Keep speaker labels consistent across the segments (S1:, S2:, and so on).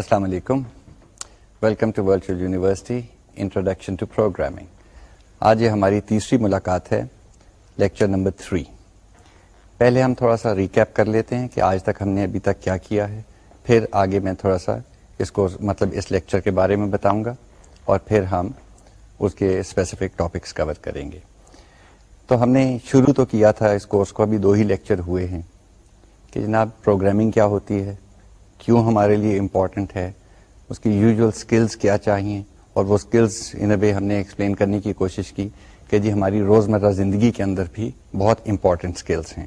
S1: السلام علیکم welcome to virtual university introduction to programming آج یہ ہماری تیسری ملاقات ہے لیکچر نمبر تھری پہلے ہم تھوڑا سا ریکیپ کر لیتے ہیں کہ آج تک ہم نے ابھی تک کیا کیا ہے پھر آگے میں تھوڑا سا اس کو مطلب اس لیکچر کے بارے میں بتاؤں گا اور پھر ہم اس کے اسپیسیفک ٹاپکس کور کریں گے تو ہم نے شروع تو کیا تھا اس کورس کو ابھی دو ہی لیکچر ہوئے ہیں کہ جناب پروگرامنگ کیا ہوتی ہے کیوں ہمارے لیے امپورٹنٹ ہے اس کی یوزول اسکلس کیا چاہیے اور وہ اسکلس ان وے ہم نے ایکسپلین کرنے کی کوشش کی کہ جی ہماری روزمرہ زندگی کے اندر بھی بہت امپورٹنٹ اسکلس ہیں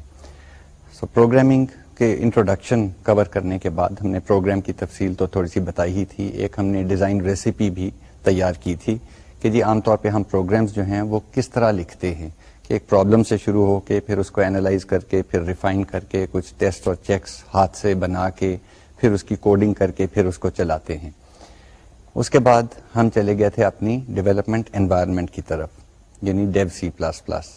S1: سو so, پروگرامنگ کے انٹروڈکشن کور کرنے کے بعد ہم نے پروگرام کی تفصیل تو تھوڑی سی بتائی ہی تھی ایک ہم نے ڈیزائن ریسیپی بھی تیار کی تھی کہ جی عام طور پہ ہم پروگرامز جو ہیں وہ کس طرح لکھتے ہیں کہ ایک پرابلم سے شروع ہو کے پھر اس کو اینالائز کر کے پھر ریفائن کر کے کچھ ٹیسٹ اور چیکس ہاتھ سے بنا کے پھر اس کی کوڈنگ کر کے پھر اس کو چلاتے ہیں اس کے بعد ہم چلے گئے تھے اپنی ڈیولپمنٹ انوائرمنٹ کی طرف یعنی ڈیو سی پلس پلس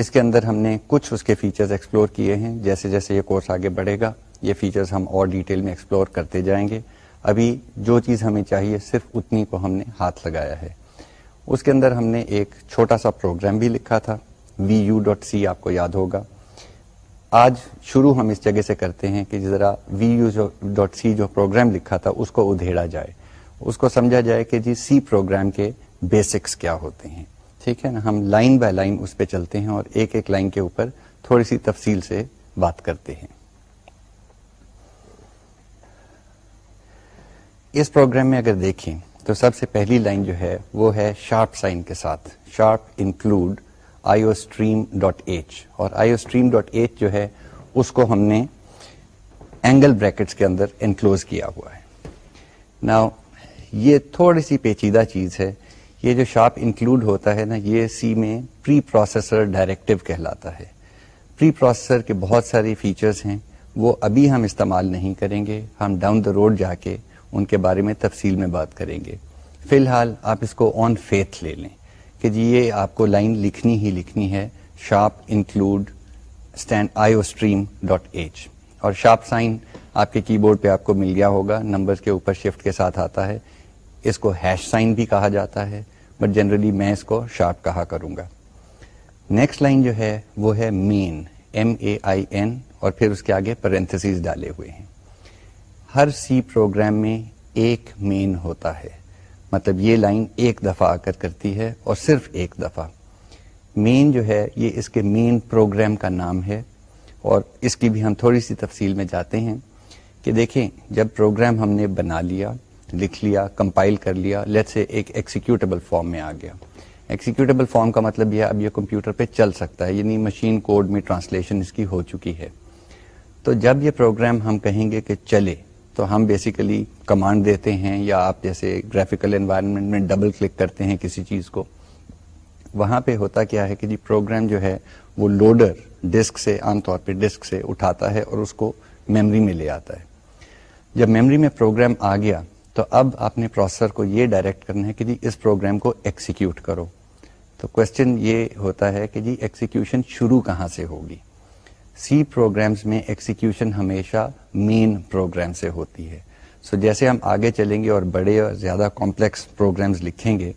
S1: اس کے اندر ہم نے کچھ اس کے فیچرز ایکسپلور کیے ہیں جیسے جیسے یہ کورس آگے بڑھے گا یہ فیچرز ہم اور ڈیٹیل میں ایکسپلور کرتے جائیں گے ابھی جو چیز ہمیں چاہیے صرف اتنی کو ہم نے ہاتھ لگایا ہے اس کے اندر ہم نے ایک چھوٹا سا پروگرام بھی لکھا تھا وی یو ڈاٹ سی آپ کو یاد ہوگا آج شروع ہم اس جگہ سے کرتے ہیں کہ ذرا وی یو ڈاٹ سی جو پروگرام لکھا تھا اس کو ادھیڑا جائے اس کو سمجھا جائے کہ جی سی پروگرام کے بیسکس کیا ہوتے ہیں ٹھیک ہے نا ہم لائن بائی لائن اس پہ چلتے ہیں اور ایک ایک لائن کے اوپر تھوڑی سی تفصیل سے بات کرتے ہیں اس پروگرام میں اگر دیکھیں تو سب سے پہلی لائن جو ہے وہ ہے شارپ سائن کے ساتھ sharp include O stream dot H اور او اسٹریم ڈاٹ ایچ جو ہے اس کو ہم نے اینگل بریکٹس کے اندر انکلوز کیا ہوا ہے نا یہ تھوڑی سی پیچیدہ چیز ہے یہ جو شارپ انکلوڈ ہوتا ہے نا یہ سی میں پری پروسیسر ڈائریکٹو کہلاتا ہے پری پروسیسر کے بہت سارے فیچرز ہیں وہ ابھی ہم استعمال نہیں کریں گے ہم ڈاؤن دا روڈ جا کے ان کے بارے میں تفصیل میں بات کریں گے فی الحال آپ اس کو آن فیتھ لے لیں کہ جی یہ آپ کو لائن لکھنی ہی لکھنی ہے sharp include stand I O stream dot H اور شاپ سائن آپ کے کی بورڈ پہ آپ کو مل گیا ہوگا نمبر کے اوپر شفٹ کے ساتھ آتا ہے اس کو ہیش سائن بھی کہا جاتا ہے بٹ جنرلی میں اس کو شارپ کہا کروں گا نیکسٹ لائن جو ہے وہ ہے مین ایم اے آئی این اور پھر اس کے آگے پرنتھس ڈالے ہوئے ہیں ہر سی پروگرام میں ایک مین ہوتا ہے مطلب یہ لائن ایک دفعہ آ کر کرتی ہے اور صرف ایک دفعہ مین جو ہے یہ اس کے مین پروگرام کا نام ہے اور اس کی بھی ہم تھوڑی سی تفصیل میں جاتے ہیں کہ دیکھیں جب پروگرام ہم نے بنا لیا لکھ لیا کمپائل کر لیا لیٹ سے ایک ایکسیکیوٹیبل فارم میں آ گیا ایکسیکیوٹیبل فارم کا مطلب یہ اب یہ کمپیوٹر پہ چل سکتا ہے یعنی مشین کوڈ میں ٹرانسلیشن اس کی ہو چکی ہے تو جب یہ پروگرام ہم کہیں گے کہ چلے تو ہم بیسیکلی کمانڈ دیتے ہیں یا آپ جیسے گرافیکل انوائرمنٹ میں ڈبل کلک کرتے ہیں کسی چیز کو وہاں پہ ہوتا کیا ہے کہ جی پروگرام جو ہے وہ لوڈر ڈسک سے عام طور پہ ڈسک سے اٹھاتا ہے اور اس کو میمری میں لے آتا ہے جب میموری میں پروگرام آ گیا تو اب آپ نے پروسیسر کو یہ ڈائریکٹ کرنا ہے کہ جی اس پروگرام کو ایکسیکیوٹ کرو تو کوشچن یہ ہوتا ہے کہ جی ایکسیکیوشن شروع کہاں سے ہوگی سی پروگرامس میں ایکسیکیوشن ہمیشہ مین پروگرام سے ہوتی ہے سو so جیسے ہم آگے چلیں گے اور بڑے اور زیادہ کمپلیکس پروگرامس لکھیں گے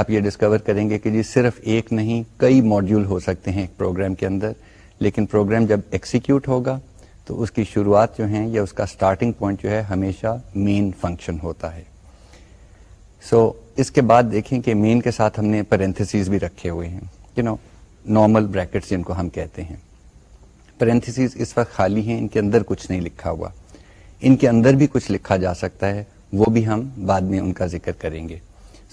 S1: آپ یہ ڈسکور کریں گے کہ جی صرف ایک نہیں کئی ماڈیول ہو سکتے ہیں ایک پروگرام کے اندر لیکن پروگرام جب ایکسیکیوٹ ہوگا تو اس کی شروعات جو ہیں یا اس کا اسٹارٹنگ پوائنٹ جو ہے ہمیشہ مین فنکشن ہوتا ہے سو so, اس کے بعد دیکھیں کہ مین کے ساتھ ہم نے پرنتھسیز بھی رکھے ہوئے ہیں یو نو نارمل بریکٹس جن کو ہم کہتے ہیں پرنتھیس اس وقت خالی ہیں ان کے اندر کچھ نہیں لکھا ہوا ان کے اندر بھی کچھ لکھا جا سکتا ہے وہ بھی ہم بعد میں ان کا ذکر کریں گے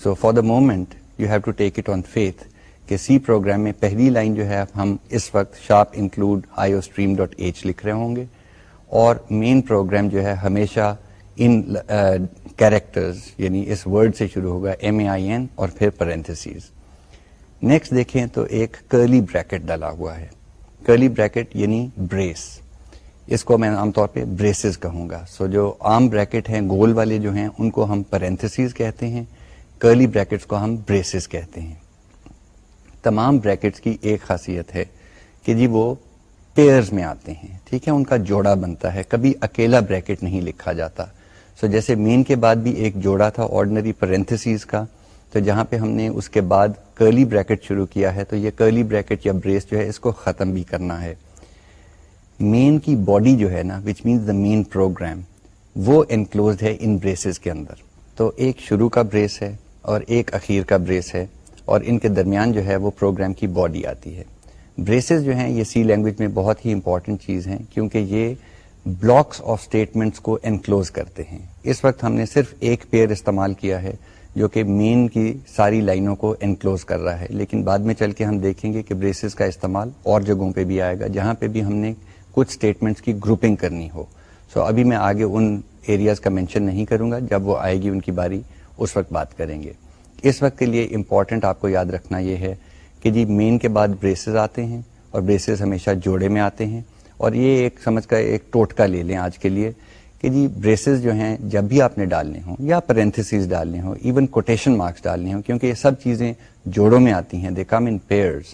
S1: so for the moment you have to take it on faith کہ سی پروگرام میں پہلی لائن جو ہے ہم اس وقت sharp include I O stream dot H لکھ رہے ہوں گے اور مین پروگرام جو ہے ہمیشہ ان کیریکٹرز uh, یعنی اس ورڈ سے شروع ہوگا ایم اے آئی این اور پھر پرنتھسیز نیکسٹ دیکھیں تو ایک کرلی بریکٹ ڈالا ہوا ہے کرلی بریکٹ یعنی بریس اس کو میں عام طور پہ بریسز کہوں گا سو so جو عام بریکٹ ہیں گول والے جو ہیں ان کو ہم پرنتسیز کہتے ہیں کرلی بریکٹس کو ہم بریسز کہتے ہیں تمام بریکٹس کی ایک خاصیت ہے کہ جی وہ پیئرز میں آتے ہیں ٹھیک ہے ان کا جوڑا بنتا ہے کبھی اکیلا بریکٹ نہیں لکھا جاتا سو so جیسے مین کے بعد بھی ایک جوڑا تھا آرڈنری پرنتھسیز کا تو جہاں پہ ہم نے اس کے بعد کرلی بریکٹ شروع کیا ہے تو یہ کرلی بریکٹ یا بریس جو ہے اس کو ختم بھی کرنا ہے مین کی باڈی جو ہے نا which means the main program وہ انکلوزڈ ہے ان بریسز کے اندر تو ایک شروع کا بریس ہے اور ایک اخیر کا بریس ہے اور ان کے درمیان جو ہے وہ پروگرام کی باڈی آتی ہے بریسز جو ہیں یہ سی لینگویج میں بہت ہی امپورٹنٹ چیز ہیں کیونکہ یہ بلاکس آف اسٹیٹمنٹس کو انکلوز کرتے ہیں اس وقت ہم نے صرف ایک پیئر استعمال کیا ہے جو کہ مین کی ساری لائنوں کو انکلوز کر رہا ہے لیکن بعد میں چل کے ہم دیکھیں گے کہ بریسز کا استعمال اور جگہوں پہ بھی آئے گا جہاں پہ بھی ہم نے کچھ اسٹیٹمنٹس کی گروپنگ کرنی ہو سو so ابھی میں آگے ان ایریاز کا مینشن نہیں کروں گا جب وہ آئے گی ان کی باری اس وقت بات کریں گے اس وقت کے لیے امپورٹنٹ آپ کو یاد رکھنا یہ ہے کہ جی مین کے بعد بریسز آتے ہیں اور بریسز ہمیشہ جوڑے میں آتے ہیں اور یہ ایک سمجھ کا ایک ٹوٹکا لے لیں آج کے لیے کہ جی بریسز جو ہیں جب بھی آپ نے ڈالنے ہوں یا پرینتھسیز ڈالنے ہوں ایون کوٹیشن مارکس ڈالنے ہوں کیونکہ یہ سب چیزیں جوڑوں میں آتی ہیں they come in pairs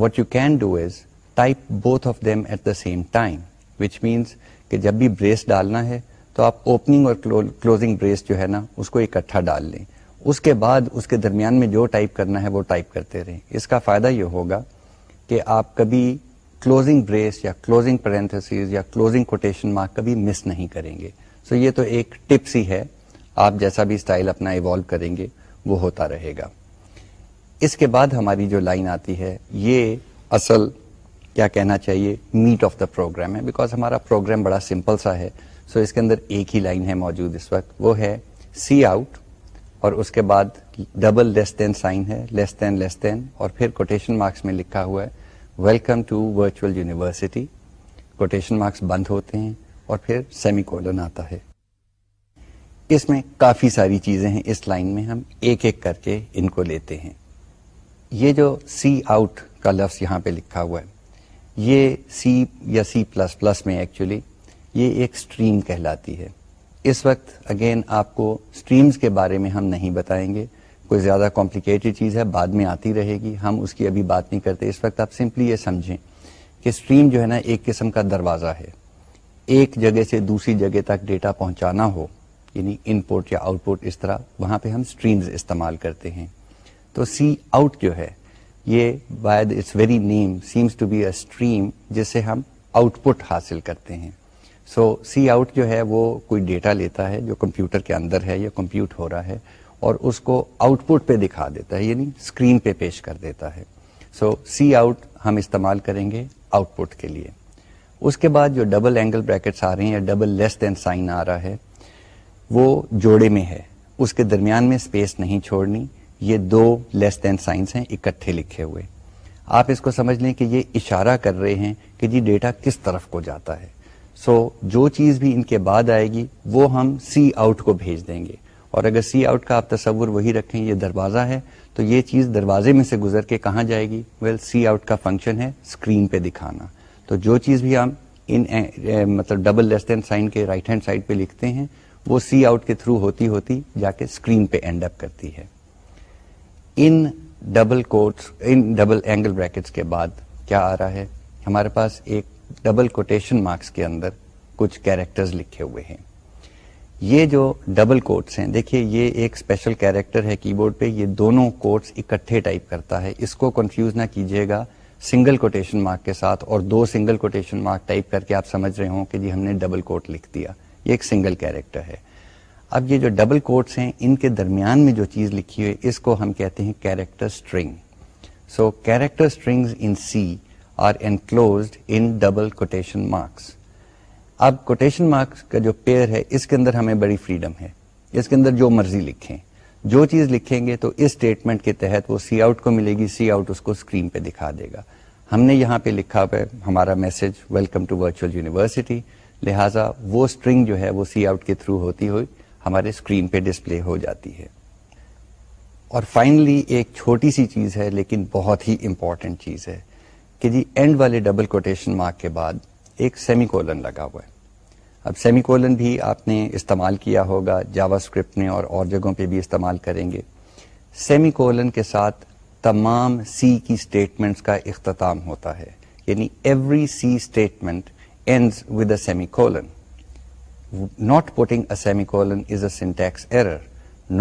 S1: what you can do is type both of them at the same time which means کہ جب بھی بریس ڈالنا ہے تو آپ اوپننگ اور کلوزنگ بریس جو ہے نا اس کو اکٹھا ڈال لیں اس کے بعد اس کے درمیان میں جو ٹائپ کرنا ہے وہ ٹائپ کرتے رہیں اس کا فائدہ یہ ہوگا کہ آپ کبھی کلوزنگ بریس یا کلوزنگ پیرینتھس یا کلوزنگ کوٹیشن مارک کبھی مس نہیں کریں گے سو so یہ تو ایک ٹپس ہی ہے آپ جیسا بھی اسٹائل اپنا ایوالو کریں گے وہ ہوتا رہے گا اس کے بعد ہماری جو لائن آتی ہے یہ اصل کیا کہنا چاہیے میٹ آف دا پروگرام ہے بیکاز ہمارا پروگرام بڑا سمپل سا ہے سو so اس کے اندر ایک ہی لائن ہے موجود اس وقت وہ ہے سی آؤٹ اور اس کے بعد ڈبل لیس دین سائن ہے لیس دین لیس دین اور پھر کوٹیشن مارکس میں لکھا ہوا ہے welcome to virtual university quotation marks بند ہوتے ہیں اور پھر سیمی کولن آتا ہے اس میں کافی ساری چیزیں ہیں اس لائن میں ہم ایک ایک کر کے ان کو لیتے ہیں یہ جو سی آؤٹ کا لفظ یہاں پہ لکھا ہوا ہے یہ سی یا سی پلس پلس میں ایکچولی یہ ایک سٹریم کہلاتی ہے اس وقت اگین آپ کو سٹریمز کے بارے میں ہم نہیں بتائیں گے کوئی زیادہ کمپلیکیٹڈ چیز ہے بعد میں آتی رہے گی ہم اس کی ابھی بات نہیں کرتے اس وقت آپ سمپلی یہ سمجھیں کہ اسٹریم جو ہے نا ایک قسم کا دروازہ ہے ایک جگہ سے دوسری جگہ تک ڈیٹا پہنچانا ہو یعنی ان پٹ یا آؤٹ پٹ اس طرح وہاں پہ ہم اسٹریمز استعمال کرتے ہیں تو سی آؤٹ جو ہے یہ why it's very name seems to be a stream سے ہم آؤٹ پٹ حاصل کرتے ہیں سو سی آؤٹ جو ہے وہ کوئی ڈیٹا لیتا ہے جو کمپیوٹر کے اندر ہے یا کمپیوٹ ہو رہا ہے اور اس کو آؤٹ پٹ پہ دکھا دیتا ہے یعنی اسکرین پہ پیش کر دیتا ہے سو سی آؤٹ ہم استعمال کریں گے آؤٹ پٹ کے لیے اس کے بعد جو ڈبل اینگل بریکٹس آ رہے ہیں یا ڈبل لیس دین سائن آ رہا ہے وہ جوڑے میں ہے اس کے درمیان میں اسپیس نہیں چھوڑنی یہ دو لیس دین سائنس ہیں اکٹھے لکھے ہوئے آپ اس کو سمجھ لیں کہ یہ اشارہ کر رہے ہیں کہ جی ڈیٹا کس طرف کو جاتا ہے سو so, جو چیز بھی ان کے بعد آئے گی وہ ہم سی آؤٹ کو بھیج دیں گے اور اگر سی آؤٹ کا آپ تصور وہی رکھیں یہ دروازہ ہے تو یہ چیز دروازے میں سے گزر کے کہاں جائے گی ویل سی آؤٹ کا فنکشن ہے اسکرین پہ دکھانا تو جو چیز بھی ہم ان مطلب ڈبل لیس دین سائن کے رائٹ ہینڈ سائڈ پہ لکھتے ہیں وہ سی آؤٹ کے تھرو ہوتی ہوتی جا کے اسکرین پہ اینڈ اپ کرتی ہے in double quotes in double angle brackets کے بعد کیا آ رہا ہے ہمارے پاس ایک ڈبل کوٹیشن مارکس کے اندر کچھ کیریکٹرز لکھے ہوئے ہیں یہ جو ڈبل کوٹس ہیں دیکھیے یہ ایک اسپیشل کیریکٹر ہے کی بورڈ پہ یہ دونوں کوٹس اکٹھے ٹائپ کرتا ہے اس کو کنفیوز نہ کیجیے گا سنگل کوٹیشن مارک کے ساتھ اور دو سنگل کوٹیشن مارک ٹائپ کر کے آپ سمجھ رہے ہوں کہ جی ہم نے ڈبل کوٹ لکھ دیا یہ ایک سنگل کیریکٹر ہے اب یہ جو ڈبل کوٹس ہیں ان کے درمیان میں جو چیز لکھی ہوئی اس کو ہم کہتے ہیں character string so character string in C are enclosed in double quotation marks اب کوٹیشن مارکس کا جو پیئر ہے اس کے اندر ہمیں بڑی فریڈم ہے اس کے اندر جو مرضی لکھیں جو چیز لکھیں گے تو اس اسٹیٹمنٹ کے تحت وہ سی آؤٹ کو ملے گی سی آؤٹ اس کو اسکرین پہ دکھا دے گا ہم نے یہاں پہ لکھا ہوا ہے ہمارا message welcome to virtual university لہٰذا وہ اسٹرنگ جو ہے وہ سی آؤٹ کے تھرو ہوتی ہوئی ہمارے اسکرین پہ ڈسپلے ہو جاتی ہے اور فائنلی ایک چھوٹی سی چیز ہے لیکن بہت ہی امپورٹینٹ چیز ہے کہ جی اینڈ والے ڈبل کوٹیشن مارک کے بعد ایک سیمی کولن لگا ہوا ہے اب سیمی کولن بھی آپ نے استعمال کیا ہوگا جاوا اسکرپٹ میں اور اور جگہوں پہ بھی استعمال کریں گے سیمی کولن کے ساتھ تمام سی کی اسٹیٹمنٹس کا اختتام ہوتا ہے یعنی every C statement ends with a semicolon not putting a semicolon is a syntax error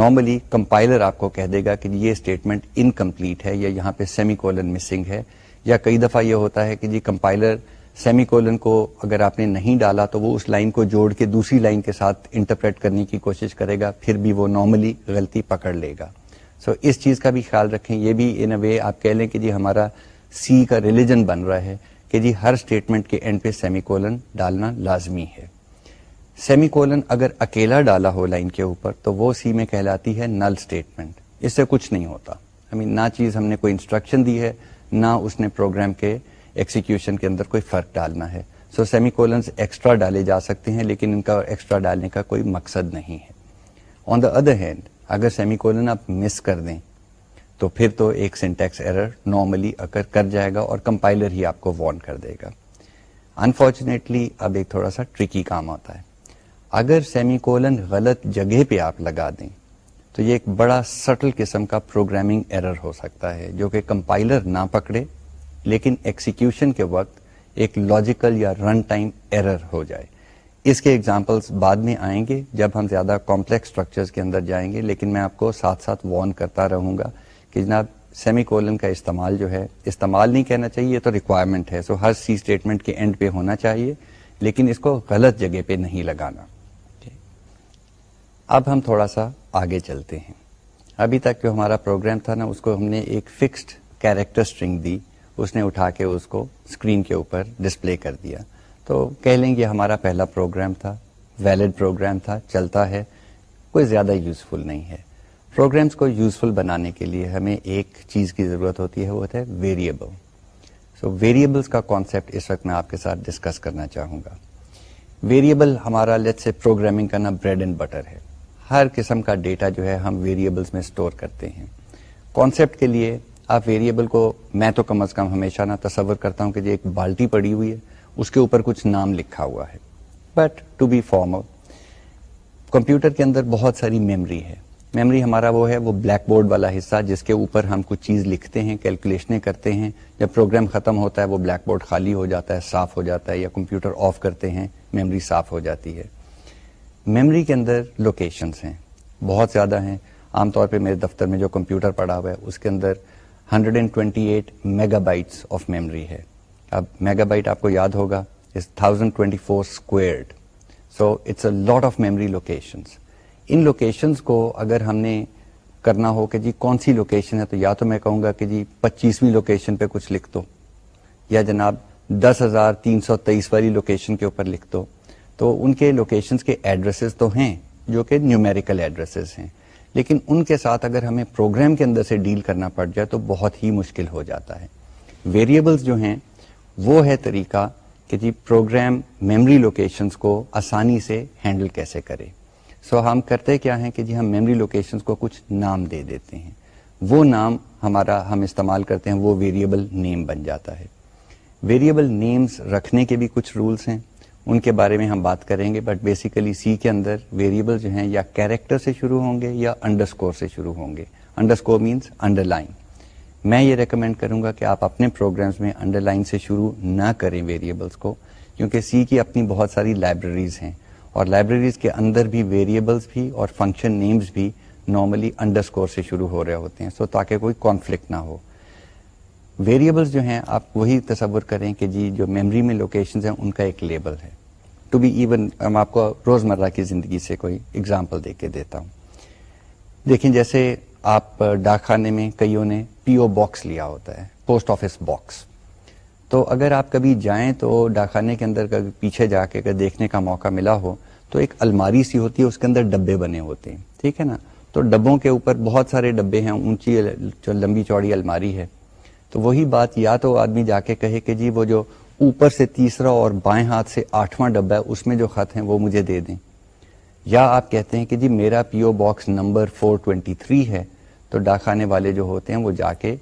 S1: normally compiler آپ کو کہہ دے گا کہ یہ اسٹیٹمنٹ انکمپلیٹ ہے یا یہاں پہ سیمی کولن مسنگ ہے یا کئی دفعہ یہ ہوتا ہے کہ جی کمپائلر سیمی کولن کو اگر آپ نے نہیں ڈالا تو وہ اس لائن کو جوڑ کے دوسری لائن کے ساتھ انٹرپریٹ کرنے کی کوشش کرے گا پھر بھی وہ نارملی غلطی پکڑ لے گا سو so, اس چیز کا بھی خیال رکھیں یہ بھی ان اے وے آپ کہہ لیں کہ جی ہمارا سی کا ریلیجن بن رہا ہے کہ جی ہر اسٹیٹمنٹ کے اینڈ پہ سیمی کولن ڈالنا لازمی ہے سیمی کولن اگر اکیلا ڈالا ہو لائن کے اوپر تو وہ سی میں کہلاتی ہے نل اسٹیٹمنٹ اس سے کچھ نہیں ہوتا I mean, نہ چیز ہم نے کوئی انسٹرکشن دی ہے نہ اس نے پروگرام کے ایکسیکیوشن کے اندر کوئی فرق ڈالنا ہے سو سیمی کولنس ایکسٹرا ڈالے جا سکتے ہیں لیکن ان کا ایکسٹرا ڈالنے کا کوئی مقصد نہیں ہے آن دا ادر ہینڈ اگر سیمی کولن آپ مس کر دیں تو پھر تو ایک سینٹیکس ایرر نارملی اکر کر جائے گا اور کمپائلر ہی آپ کو وارن کر دے گا انفارچونیٹلی اب ایک تھوڑا سا ٹرکی کام آتا ہے اگر سیمی کولن غلط جگہ پہ آپ لگا دیں تو یہ ایک بڑا سٹل قسم کا پروگرامنگ ایرر ہو سکتا ہے جو کہ کمپائلر نہ پکڑے لیکن ایکسیکیوشن کے وقت ایک لاجیکل یا رن ٹائم ایرر ہو جائے اس کے ایگزامپلس بعد میں آئیں گے جب ہم زیادہ کمپلیکس اسٹرکچرز کے اندر جائیں گے لیکن میں آپ کو ساتھ ساتھ وارن کرتا رہوں گا کہ جناب سیمی کولن کا استعمال جو ہے استعمال نہیں کہنا چاہیے تو ریکوائرمنٹ ہے سو ہر سی اسٹیٹمنٹ کے اینڈ پہ ہونا چاہیے لیکن اس کو غلط جگہ پہ نہیں لگانا اب ہم تھوڑا سا آگے چلتے ہیں ابھی تک جو ہمارا پروگرام تھا نا اس کو ہم نے ایک فکسڈ کیریکٹر اسٹرنگ دی اس نے اٹھا کے اس کو اسکرین کے اوپر ڈسپلے کر دیا تو کہہ لیں گے ہمارا پہلا پروگرام تھا ویلڈ پروگرام تھا چلتا ہے کوئی زیادہ یوزفل نہیں ہے پروگرامس کو یوزفل بنانے کے لیے ہمیں ایک چیز کی ضرورت ہوتی ہے وہ ہے ویریبل سو ویریبلس کا کانسیپٹ اس وقت میں آپ کے ساتھ ڈسکس کرنا چاہوں گا ویریبل ہمارا لیٹ سے پروگرامنگ کا نام بریڈ اینڈ بٹر ہے ہر قسم کا ڈیٹا جو ہے ہم ویریبلس میں اسٹور کرتے ہیں کانسیپٹ کے لیے آپ ویریبل کو میں تو کم از کم ہمیشہ نہ تصور کرتا ہوں کہ ایک بالٹی پڑی ہوئی ہے اس کے اوپر کچھ نام لکھا ہوا ہے but to be form computer کے اندر بہت ساری میمری ہے میمری ہمارا وہ ہے وہ بلیک بورڈ والا حصہ جس کے اوپر ہم کچھ چیز لکھتے ہیں کیلکولیشنیں کرتے ہیں جب پروگرام ختم ہوتا ہے وہ بلیک بورڈ خالی ہو جاتا ہے صاف ہو جاتا ہے یا کمپیوٹر آف کرتے ہیں میمری صاف ہو جاتی ہے میمری کے اندر لوکیشنس ہیں بہت زیادہ ہیں عام طور پہ میرے دفتر میں جو کمپیوٹر پڑا ہوا ہے اس کے اندر hundred and twenty eight megabytes آپ کو یاد ہوگا لوکیشنس ان لوکیشنس کو اگر ہم نے کرنا ہو کہ جی کون سی لوکیشن ہے تو یا تو میں کہوں گا کہ جی پچیسویں لوکیشن پہ کچھ لکھ دو یا جناب دس ہزار تین سو تیئیس والی لوکیشن کے اوپر لکھ دو تو ان کے لوکیشنس کے ایڈریسز تو ہیں جو کہ نیومیریکل ایڈریسز ہیں لیکن ان کے ساتھ اگر ہمیں پروگرام کے اندر سے ڈیل کرنا پڑ جائے تو بہت ہی مشکل ہو جاتا ہے ویریبلس جو ہیں وہ ہے طریقہ کہ جی پروگرام میمری لوکیشنس کو آسانی سے ہینڈل کیسے کرے سو so, ہم کرتے کیا ہیں کہ جی ہم میمری لوکیشنس کو کچھ نام دے دیتے ہیں وہ نام ہمارا ہم استعمال کرتے ہیں وہ ویریبل نیم بن جاتا ہے ویریبل نیمز رکھنے کے بھی کچھ رولس ہیں ان کے بارے میں ہم بات کریں گے بٹ بیسیکلی سی کے اندر ویریبل جو ہیں یا کیریکٹر سے شروع ہوں گے یا انڈر سے شروع ہوں گے under score means under line میں یہ ریکمینڈ کروں گا کہ آپ اپنے پروگرامس میں انڈر لائن سے شروع نہ کریں ویریبلس کو کیونکہ سی کی اپنی بہت ساری لائبریریز ہیں اور لائبریریز کے اندر بھی ویریبلس بھی اور فنکشن نیمز بھی نارملی انڈر اسکور سے شروع ہو رہے ہوتے ہیں سو so, تاکہ کوئی کانفلکٹ نہ ہو ویریبلس جو ہیں آپ وہی تصور کریں کہ جی جو میموری میں لوکیشنز ہیں ان کا ایک لیبل ہے ٹو بی ایون ہم آپ کو روزمرہ کی زندگی سے کوئی ایگزامپل دے کے دیتا ہوں دیکھیں جیسے آپ ڈاک خانے میں کئیوں نے پی او باکس لیا ہوتا ہے پوسٹ آفس باکس تو اگر آپ کبھی جائیں تو ڈاک خانے کے اندر پیچھے جا کے اگر دیکھنے کا موقع ملا ہو تو ایک الماری سی ہوتی ہے اس کے اندر ڈبے بنے ہوتے ہیں ٹھیک ہے نا تو ڈبوں کے اوپر بہت سارے ڈبے ہیں اونچی جو لمبی چوڑی الماری ہے تو وہی بات یا تو آدمی جا کے کہے کہ جی وہ جو اوپر سے تیسرا اور بائیں ہاتھ سے آٹھواں ڈبا ہے اس میں جو خط ہیں وہ مجھے دے دیں یا آپ کہتے ہیں کہ جی میرا پی او باکس نمبر 423 ہے تو ڈاکانے والے جو ہوتے ہیں وہ جا کے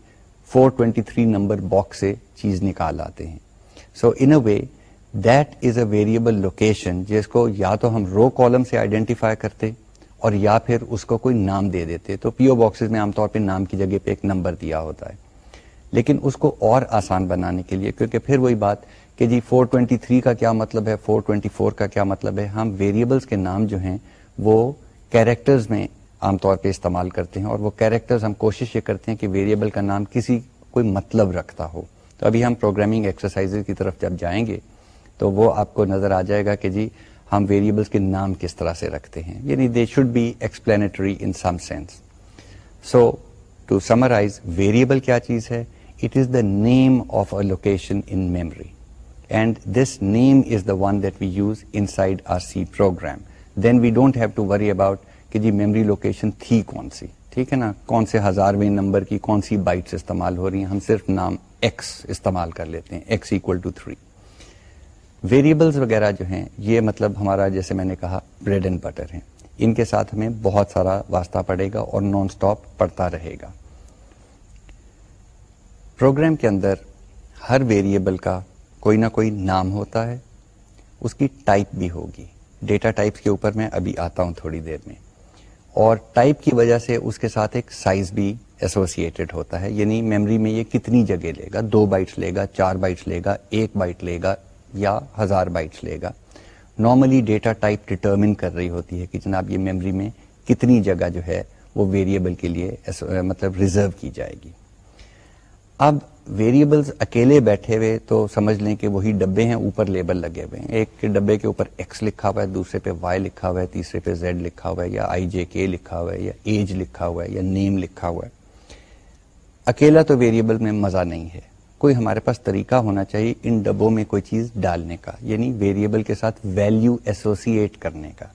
S1: 423 نمبر باکس سے چیز نکال آتے ہیں so in a way that is a variable location جس کو یا تو ہم رو کالم سے آئیڈینٹیفائی کرتے اور یا پھر اس کو کوئی نام دے دیتے تو پی او باکس میں عام طور پہ نام کی جگہ پہ ایک نمبر دیا ہوتا ہے لیکن اس کو اور آسان بنانے کے لیے کیونکہ پھر وہی بات کہ جی 423 کا کیا مطلب ہے 424 کا کیا مطلب ہے ہم ویریبلس کے نام جو ہیں وہ کیریکٹرز میں عام طور پہ استعمال کرتے ہیں اور وہ کیریکٹرز ہم کوشش یہ کرتے ہیں کہ ویریبل کا نام کسی کوئی مطلب رکھتا ہو تو ابھی ہم پروگرامنگ ایکسرسائز کی طرف جب جائیں گے تو وہ آپ کو نظر آ جائے گا کہ جی ہم ویریبلس کے نام کس طرح سے رکھتے ہیں یعنی they should be explanatory in some sense so to summarize variable کیا چیز ہے it is the name of a location in memory and this name is the one that we use inside our C program then we don't have to worry about کہ جی memory location تھی کون سی ٹھیک ہے نا کون سے ہزارویں number کی کون سی بائٹس استعمال ہو رہی ہیں ہم صرف نام ایکس استعمال کر لیتے ہیں X equal to three variables وغیرہ جو ہیں یہ مطلب ہمارا جیسے میں نے کہا بریڈ اینڈ بٹر ہیں ان کے ساتھ ہمیں بہت سارا واسطہ پڑے گا اور نان اسٹاپ پڑتا رہے گا پروگرام کے اندر ہر ویریبل کا کوئی نہ کوئی نام ہوتا ہے اس کی ٹائپ بھی ہوگی ڈیٹا ٹائپس کے اوپر میں ابھی آتا ہوں تھوڑی دیر میں اور ٹائپ کی وجہ سے اس کے ساتھ ایک سائز بھی ایسوسیٹیڈ ہوتا ہے یعنی میموری میں یہ کتنی جگہ لے گا دو بائٹس لے گا چار بائٹس لے گا ایک بائٹ لے گا یا ہزار بائٹس لے گا نارملی ڈیٹا ٹائپ ڈٹرمن کر رہی ہوتی ہے کہ جناب یہ میموری میں کتنی جگہ جو ہے وہ ویریبل کے لیے مطلب ریزرو کی جائے گی اب ویریبلز اکیلے بیٹھے ہوئے تو سمجھ لیں کہ وہی ڈبے ہیں اوپر لیبل لگے ہوئے ہیں ایک کے ڈبے کے اوپر ایکس لکھا ہوا ہے دوسرے پہ وائی لکھا ہوا ہے تیسرے پہ زیڈ لکھا ہوا ہے یا آئی جے کے لکھا ہوا ہے یا ایج لکھا ہوا ہے یا نیم لکھا ہوا ہے اکیلا تو ویریبل میں مزہ نہیں ہے کوئی ہمارے پاس طریقہ ہونا چاہیے ان ڈبوں میں کوئی چیز ڈالنے کا یعنی ویریبل کے ساتھ ویلو ایسوسیٹ کرنے کا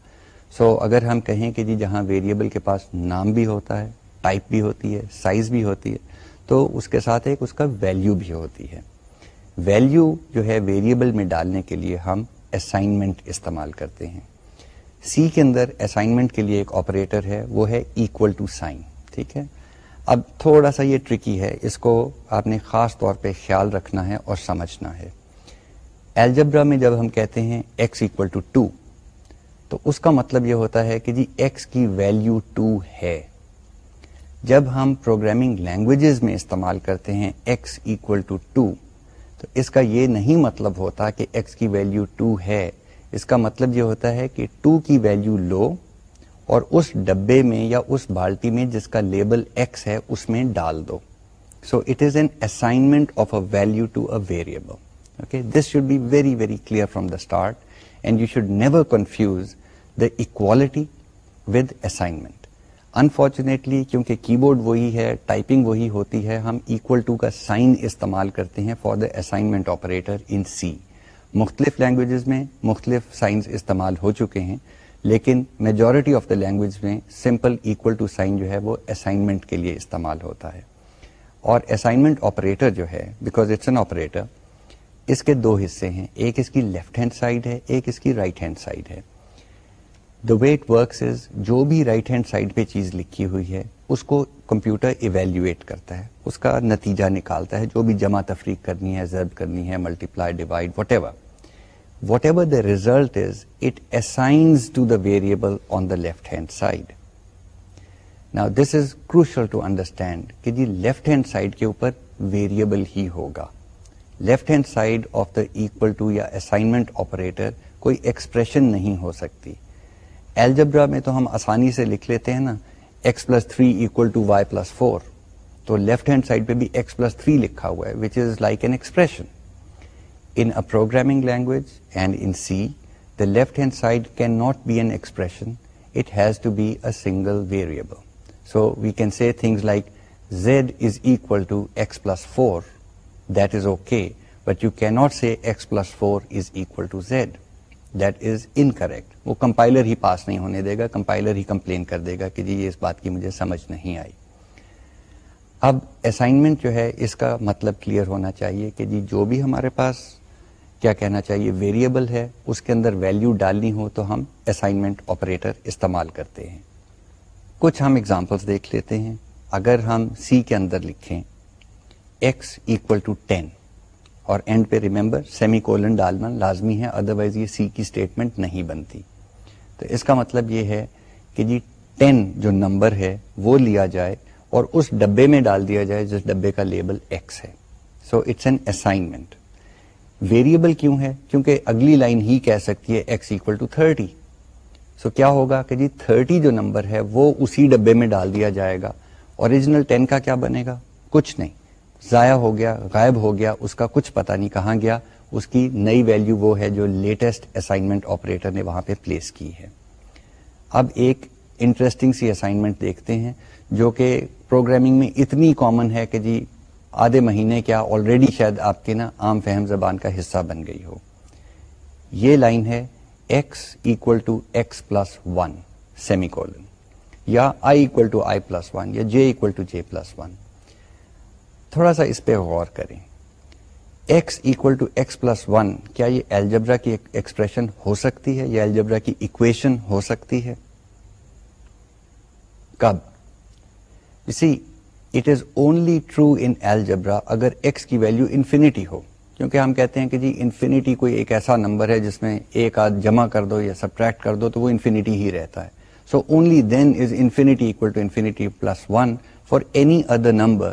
S1: سو so, اگر ہم کہیں کہ جی جہاں ویریبل کے پاس نام بھی ہوتا ہے ٹائپ بھی ہوتی ہے سائز بھی ہوتی ہے تو اس کے ساتھ ایک اس کا ویلیو بھی ہوتی ہے ویلیو جو ہے ویریبل میں ڈالنے کے لیے ہم اسائنمنٹ استعمال کرتے ہیں سی کے اندر اسائنمنٹ کے لیے ایک آپریٹر ہے وہ ہے ایکول ٹو سائن ٹھیک ہے اب تھوڑا سا یہ ٹرکی ہے اس کو آپ نے خاص طور پہ خیال رکھنا ہے اور سمجھنا ہے الجبرا میں جب ہم کہتے ہیں ایکس ایکول ٹو ٹو تو اس کا مطلب یہ ہوتا ہے کہ جی ایکس کی ویلیو ٹو ہے جب ہم پروگرامنگ لینگویجز میں استعمال کرتے ہیں ایکس ایکول ٹو ٹو تو اس کا یہ نہیں مطلب ہوتا کہ ایکس کی ویلیو ٹو ہے اس کا مطلب یہ ہوتا ہے کہ ٹو کی ویلیو لو اور اس ڈبے میں یا اس بالٹی میں جس کا لیبل ایکس ہے اس میں ڈال دو so it is an assignment of a value to a variable okay this should be very very clear from the start and you should never confuse the equality with assignment unfortunately کیونکہ keyboard وہی ہے typing وہی ہوتی ہے ہم equal to کا sign استعمال کرتے ہیں for the assignment operator in C مختلف لینگویجز میں مختلف سائنز استعمال ہو چکے ہیں لیکن میجورٹی آف دا لینگویج میں سمپل ایکول ٹو سائن جو ہے وہ اسائنمنٹ کے لیے استعمال ہوتا ہے اور اسائنمنٹ آپریٹر جو ہے بیکاز اٹس این آپریٹر اس کے دو حصے ہیں ایک اس کی لیفٹ ہینڈ سائڈ ہے ایک اس کی رائٹ ہینڈ سائڈ ہے دا ورکس از جو بھی رائٹ ہینڈ سائڈ پہ چیز لکھی ہوئی ہے اس کو کمپیوٹر ایویلویٹ کرتا ہے اس کا نتیجہ نکالتا ہے جو بھی جمع تفریق کرنی ہے ضرب کرنی ہے multiply divide whatever whatever the result is it assigns to the variable on the left hand side نا this is crucial to understand کہ جی لیفٹ ہینڈ سائڈ کے اوپر ویریبل ہی ہوگا left hand side of the equal to یا assignment operator کوئی expression نہیں ہو سکتی الجبرا میں تو ہم آسانی سے لکھ لیتے ہیں نا x plus three equal to y plus four تو لیفٹ ہینڈ سائڈ پہ بھی ایکس پلس تھری لکھا ہوا ہے which is like an expression in a programming language and in C the left hand side can not be an expression it has to be a single variable so we can say things like z is equal to x plus four that is okay but you can not say x plus four is equal to z that incorrect وہ compiler ہی pass نہیں ہونے دے گا compiler ہی complain کر دے گا کہ جی یہ اس بات کی مجھے سمجھ نہیں آئی اب اسائنمنٹ جو ہے اس کا مطلب کلیئر ہونا چاہیے کہ جی جو بھی ہمارے پاس کیا کہنا چاہیے ویریبل ہے اس کے اندر ویلیو ڈالنی ہو تو ہم اسائنمنٹ آپریٹر استعمال کرتے ہیں کچھ ہم ایگزامپلس دیکھ لیتے ہیں اگر ہم سی کے اندر لکھیں ایکس ایکول ٹو ٹین اور اینڈ پہ ریمبر سیمی کولن ڈالنا لازمی ہے ادروائز یہ سی کی اسٹیٹمنٹ نہیں بنتی تو اس کا مطلب یہ ہے کہ جی ٹین جو نمبر ہے وہ لیا جائے اور اس ڈبے میں ڈال دیا جائے جس ڈبے کا لیبل ایکس ہے so it's an assignment variable کیوں ہے کیونکہ اگلی لائن ہی کہہ سکتی ہے x equal to thirty so کیا ہوگا کہ جی تھرٹی جو نمبر ہے وہ اسی ڈبے میں ڈال دیا جائے گا اوریجنل ٹین کا کیا بنے گا کچھ نہیں ضائع ہو گیا غائب ہو گیا اس کا کچھ پتہ نہیں کہاں گیا اس کی نئی ویلیو وہ ہے جو لیٹسٹ اسائنمنٹ آپریٹر نے وہاں پہ پلیس کی ہے اب ایک انٹرسٹنگ سی اسائنمنٹ دیکھتے ہیں جو کہ پروگرامنگ میں اتنی کامن ہے کہ جی آدھے مہینے کیا آلریڈی شاید آپ کے نا عام فہم زبان کا حصہ بن گئی ہو یہ لائن ہے x equal to x plus one colon یا i to i plus one یا j to j plus one تھوڑا سا اس پہ غور کریں ایکس ایکس پلس ون کیا یہ الجبرا کی ایکسپریشن ہو سکتی ہے یا الجبرا کی ایکویشن ہو سکتی ہے کب اسی it is only true in اگر کی ہو کیونکہ ہم کہتے ہیں کہ جی انفینٹی کوئی ایک ایسا نمبر ہے جس میں ایک آدھ جمع کر دو یا سبٹریکٹ کر دو تو وہ انفینیٹی ہی رہتا ہے so only then is equal to infinity plus one for any other number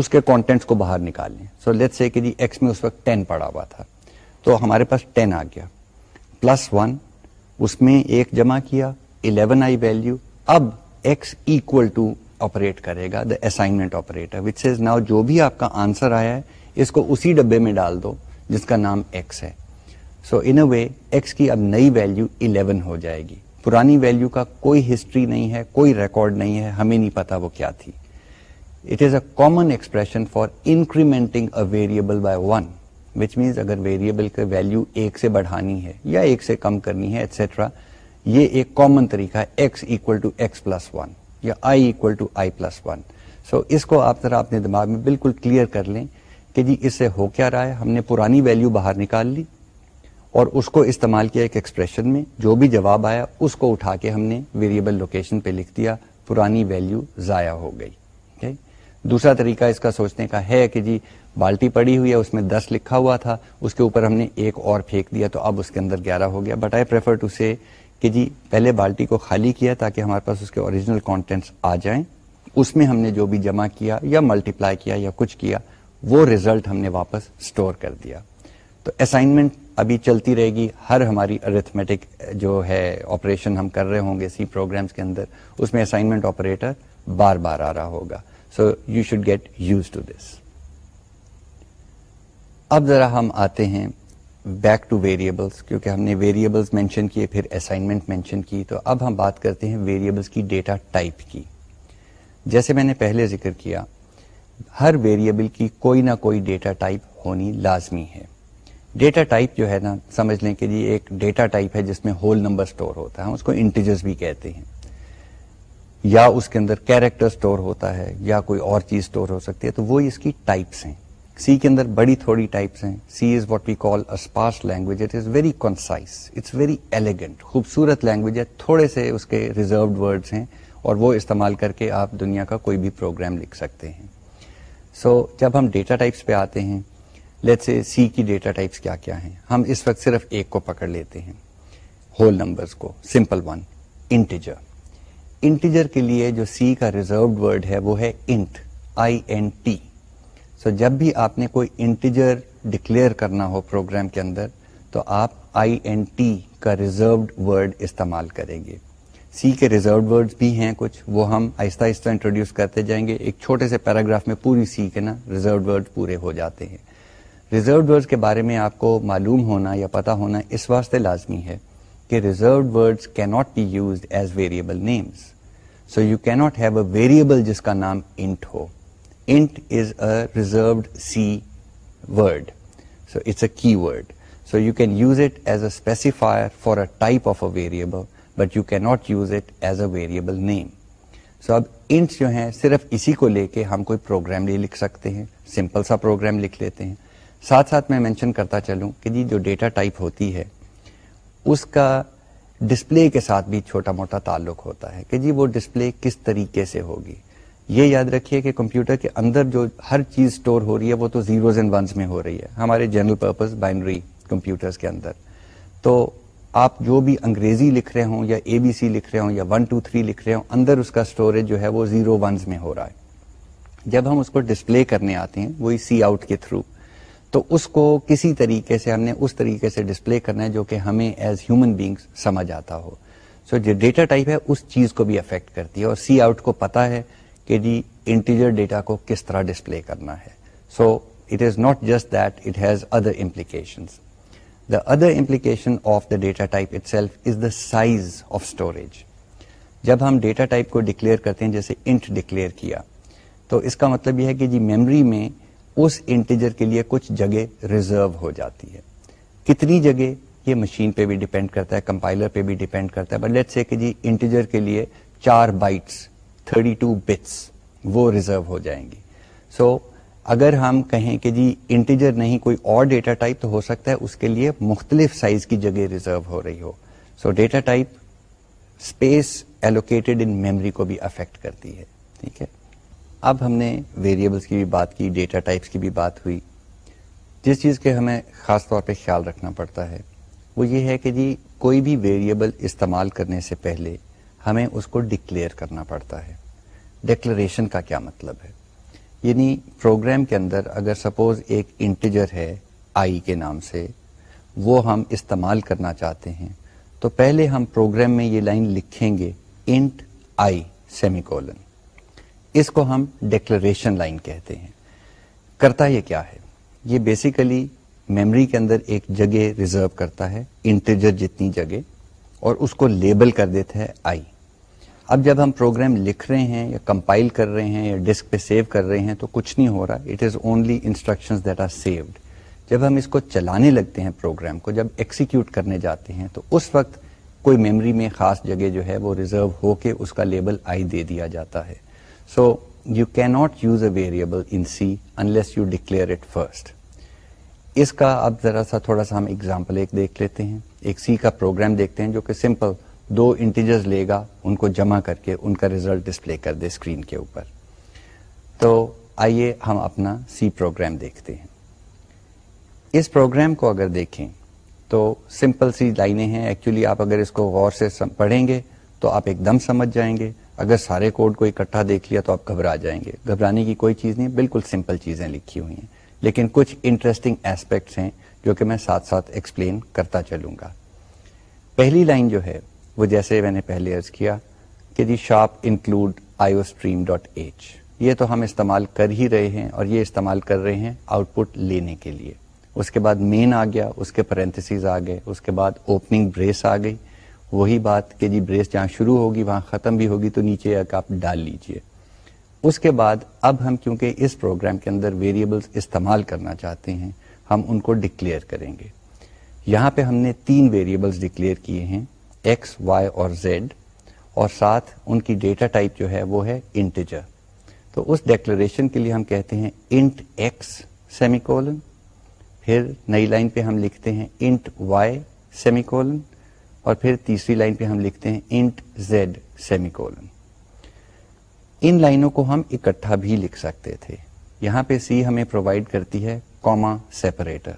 S1: اس کے کانٹینٹس کو باہر نکال لیں سو ایکس جی میں اس وقت ٹین پڑا ہوا تھا تو ہمارے پاس ٹین آ گیا پلس ون اس میں ایک جمع کیا الیون آئی ویلو اب ایکس ایکول ٹو آپریٹ کرے گا the assignment operator which now جو بھی آپ کا آنسر آیا ہے اس کو اسی ڈبے میں ڈال دو جس کا نام ایکس ہے سو ان وے ایکس کی اب نئی ویلو الیون ہو جائے گی پرانی ویلو کا کوئی ہسٹری نہیں ہے کوئی ریکارڈ نہیں ہے ہمیں نہیں پتا وہ کیا تھی it is a common expression for incrementing a variable by one which means اگر ویریبل کا ویلو ایک سے بڑھانی ہے یا ایک سے کم کرنی ہے ایٹسٹرا یہ ایک کامن طریقہ ہے X equal to X plus one یا I equal to I plus one so اس کو آپ ذرا اپنے دماغ میں بالکل کلیئر کر لیں کہ جی اس سے ہو کیا رہا ہے ہم نے پرانی ویلو باہر نکال لی اور اس کو استعمال کیا ایک ایکسپریشن میں جو بھی جواب آیا اس کو اٹھا کے ہم نے ویریبل لوکیشن پہ لکھ دیا پرانی ویلو ضائع ہو گئی دوسرا طریقہ اس کا سوچنے کا ہے کہ جی بالٹی پڑی ہوئی ہے اس میں دس لکھا ہوا تھا اس کے اوپر ہم نے ایک اور پھینک دیا تو اب اس کے اندر گیارہ ہو گیا but I prefer to say کہ جی پہلے بالٹی کو خالی کیا تاکہ ہمارے پاس اس کے اوریجنل کانٹینٹس آ جائیں اس میں ہم نے جو بھی جمع کیا یا ملٹی پلائی کیا یا کچھ کیا وہ ریزلٹ ہم نے واپس اسٹور کر دیا تو اسائنمنٹ ابھی چلتی رہے گی ہر ہماری ارتھمیٹک جو ہے آپریشن ہم کر رہے ہوں گے سی پروگرامس کے اندر اس میں اسائنمنٹ آپریٹر بار بار آ رہا ہوگا so you should get used to this اب ذرا ہم آتے ہیں بیک ٹو ویریبلس کیونکہ ہم نے ویریبلس مینشن کیے پھر اسائنمنٹ مینشن کی تو اب ہم بات کرتے ہیں ویریبلس کی ڈیٹا ٹائپ کی جیسے میں نے پہلے ذکر کیا ہر ویریبل کی کوئی نہ کوئی ڈیٹا ٹائپ ہونی لازمی ہے ڈیٹا ٹائپ جو ہے نا سمجھ لیں کہ جی ایک ڈیٹا ٹائپ ہے جس میں ہول نمبر سٹور ہوتا ہے ہم اس کو انٹیجرز بھی کہتے ہیں یا اس کے اندر کیریکٹر سٹور ہوتا ہے یا کوئی اور چیز سٹور ہو سکتی ہے تو وہ اس کی ٹائپس ہیں سی کے اندر بڑی تھوڑی ٹائپس ہیں C is what we call اسپاس language it is very concise it's very elegant خوبصورت لینگویج ہے تھوڑے سے اس کے ریزروڈ ورڈس ہیں اور وہ استعمال کر کے آپ دنیا کا کوئی بھی پروگرام لکھ سکتے ہیں سو so, جب ہم ڈیٹا ٹائپس پہ آتے ہیں لیٹ سے سی کی ڈیٹا ٹائپس کیا کیا ہیں ہم اس وقت صرف ایک کو پکڑ لیتے ہیں ہول نمبرس کو سمپل ون انٹیجر انٹیجر کے لیے جو سی کا ریزروڈ ورڈ ہے وہ ہے int I N T so جب بھی آپ نے کوئی انٹیجر ڈکلیئر کرنا ہو پروگرام کے اندر تو آپ آئی این ٹی کا ریزروڈ ورڈ استعمال کریں گے سی کے ریزروڈ ورڈ بھی ہیں کچھ وہ ہم آہستہ آہستہ انٹروڈیوس کرتے جائیں گے ایک چھوٹے سے پیراگراف میں پوری سی کے نا ریزروڈ ورڈ پورے ہو جاتے ہیں ریزروڈ ورڈ کے بارے میں آپ کو معلوم ہونا یا پتا ہونا اس واسطے لازمی ہے کہ ریزروڈ ورڈ کی not be used as variable names so you cannot have a variable جس کا نام انٹ ہو int is a reserved C word so it's a keyword so you can use it as a specifier for a type of a variable but you cannot use it as a variable name so اب int جو ہیں صرف اسی کو لے کے ہم کوئی پروگرام نہیں لکھ سکتے ہیں سمپل سا پروگرام لکھ لیتے ہیں ساتھ ساتھ میں مینشن کرتا چلوں کہ جی جو ڈیٹا ٹائپ ہوتی ہے اس کا ڈسپلے کے ساتھ بھی چھوٹا موٹا تعلق ہوتا ہے کہ جی وہ ڈسپلے کس طریقے سے ہوگی یہ یاد رکھیے کہ کمپیوٹر کے اندر جو ہر چیز سٹور ہو رہی ہے وہ تو زیروز اینڈ ونز میں ہو رہی ہے ہمارے جنرل پرپز بائنڈری کمپیوٹرز کے اندر تو آپ جو بھی انگریزی لکھ رہے ہوں یا اے بی سی لکھ رہے ہوں یا ون ٹو تھری لکھ رہے ہوں اندر اس کا سٹوریج جو ہے وہ زیرو ونز میں ہو رہا ہے جب ہم اس کو ڈسپلے کرنے آتے ہیں وہی سی آؤٹ کے تھرو تو اس کو کسی طریقے سے ہم نے اس طریقے سے ڈسپلے کرنا ہے جو کہ ہمیں ایز ہیومن بینگ سمجھ آتا ہو سو جو ڈیٹا ٹائپ ہے اس چیز کو بھی افیکٹ کرتی ہے اور سی آؤٹ کو پتا ہے کہ جی انٹیریئر ڈیٹا کو کس طرح ڈسپلے کرنا ہے so it is not just that it has other implications the other implication of the data type itself is the size of storage جب ہم ڈیٹا ٹائپ کو ڈکلیئر کرتے ہیں جیسے انٹ ڈکلیئر کیا تو اس کا مطلب یہ ہے کہ جی میموری میں اس انٹیجر کے لیے کچھ جگہ ریزرو ہو جاتی ہے کتنی جگہ یہ مشین پہ بھی ڈیپینڈ کرتا ہے کمپائلر پہ بھی ڈیپینڈ کرتا ہے بٹ سے کہ جی انٹیجر کے لیے چار بائٹس 32 ٹو بٹس وہ ریزرو ہو جائیں گی سو so, اگر ہم کہیں کہ جی انٹیجر نہیں کوئی اور ڈیٹا ٹائپ تو ہو سکتا ہے اس کے لیے مختلف سائز کی جگہ ریزرو ہو رہی ہو so data type space allocated in memory کو بھی افیکٹ کرتی ہے ٹھیک ہے اب ہم نے ویریبلس کی بھی بات کی ڈیٹا ٹائپس کی بھی بات ہوئی جس چیز کے ہمیں خاص طور پہ خیال رکھنا پڑتا ہے وہ یہ ہے کہ جی کوئی بھی ویریبل استعمال کرنے سے پہلے ہمیں اس کو ڈکلیئر کرنا پڑتا ہے ڈکلیریشن کا کیا مطلب ہے یعنی پروگرام کے اندر اگر سپوز ایک انٹیجر ہے آئی کے نام سے وہ ہم استعمال کرنا چاہتے ہیں تو پہلے ہم پروگرام میں یہ لائن لکھیں گے انٹ آئی سیمیکولن اس کو ہم ڈیکلریشن لائن کہتے ہیں کرتا یہ کیا ہے یہ بیسیکلی میمری کے اندر ایک جگہ ریزرو کرتا ہے انٹیجر جتنی جگہ اور اس کو لیبل کر دیتا ہے آئی اب جب ہم پروگرام لکھ رہے ہیں یا کمپائل کر رہے ہیں یا ڈسک پہ سیو کر رہے ہیں تو کچھ نہیں ہو رہا it is only instruction that are saved جب ہم اس کو چلانے لگتے ہیں پروگرام کو جب ایکسیکیوٹ کرنے جاتے ہیں تو اس وقت کوئی میمری میں خاص جگہ جو ہے وہ ریزرو ہو کے اس کا لیبل آئی دے دیا جاتا ہے so you can not use a variable in C unless you declare it first اس کا اب ذرا سا تھوڑا سا ہم ایگزامپل ایک دیکھ لیتے ہیں ایک سی کا پروگرام دیکھتے ہیں جو کہ سمپل دو انٹیجرز لے گا ان کو جمع کر کے ان کا ریزلٹ ڈسپلے کر دے اسکرین کے اوپر تو آئیے ہم اپنا سی پروگرام دیکھتے ہیں اس پروگرام کو اگر دیکھیں تو سمپل سی لائنیں ہیں ایکچولی آپ اگر اس کو غور سے پڑھیں گے تو آپ ایک دم سمجھ جائیں گے اگر سارے کوڈ کو اکٹھا دیکھ لیا تو آپ گھبرا جائیں گے گھبرانے کی کوئی چیز نہیں بالکل سمپل چیزیں لکھی ہوئی ہیں لیکن کچھ انٹرسٹنگ ہیں جو کہ میں ساتھ ساتھ ایکسپلین کرتا چلوں گا پہلی لائن جو ہے وہ جیسے میں نے پہلے کیا کہ sharp include iostream dot h یہ تو ہم استعمال کر ہی رہے ہیں اور یہ استعمال کر رہے ہیں آؤٹ پٹ لینے کے لیے اس کے بعد مین آ گیا اس کے پرنتسیز آ گئے اس کے بعد اوپننگ بریس آ گئی وہی بات کہ جی بریس جہاں شروع ہوگی وہاں ختم بھی ہوگی تو نیچے ایک آپ ڈال لیجئے اس کے بعد اب ہم کیونکہ اس پروگرام کے اندر ویریبلس استعمال کرنا چاہتے ہیں ہم ان کو ڈکلیئر کریں گے یہاں پہ ہم نے تین ویریبلس ڈکلیئر کیے ہیں ایکس وائی اور زیڈ اور ساتھ ان کی ڈیٹا ٹائپ جو ہے وہ ہے انٹیجر تو اس ڈیکلریشن کے لیے ہم کہتے ہیں انٹ ایکس سیمیکولن پھر نئی لائن پہ ہم لکھتے ہیں انٹ وائی سیمیکولن اور پھر تیسری لائن پہ ہم لکھتے ہیں انٹ زیڈ سیمی کولن ان لائنوں کو ہم اکٹھا بھی لکھ سکتے تھے یہاں پہ سی ہمیں پرووائڈ کرتی ہے کوما سیپریٹر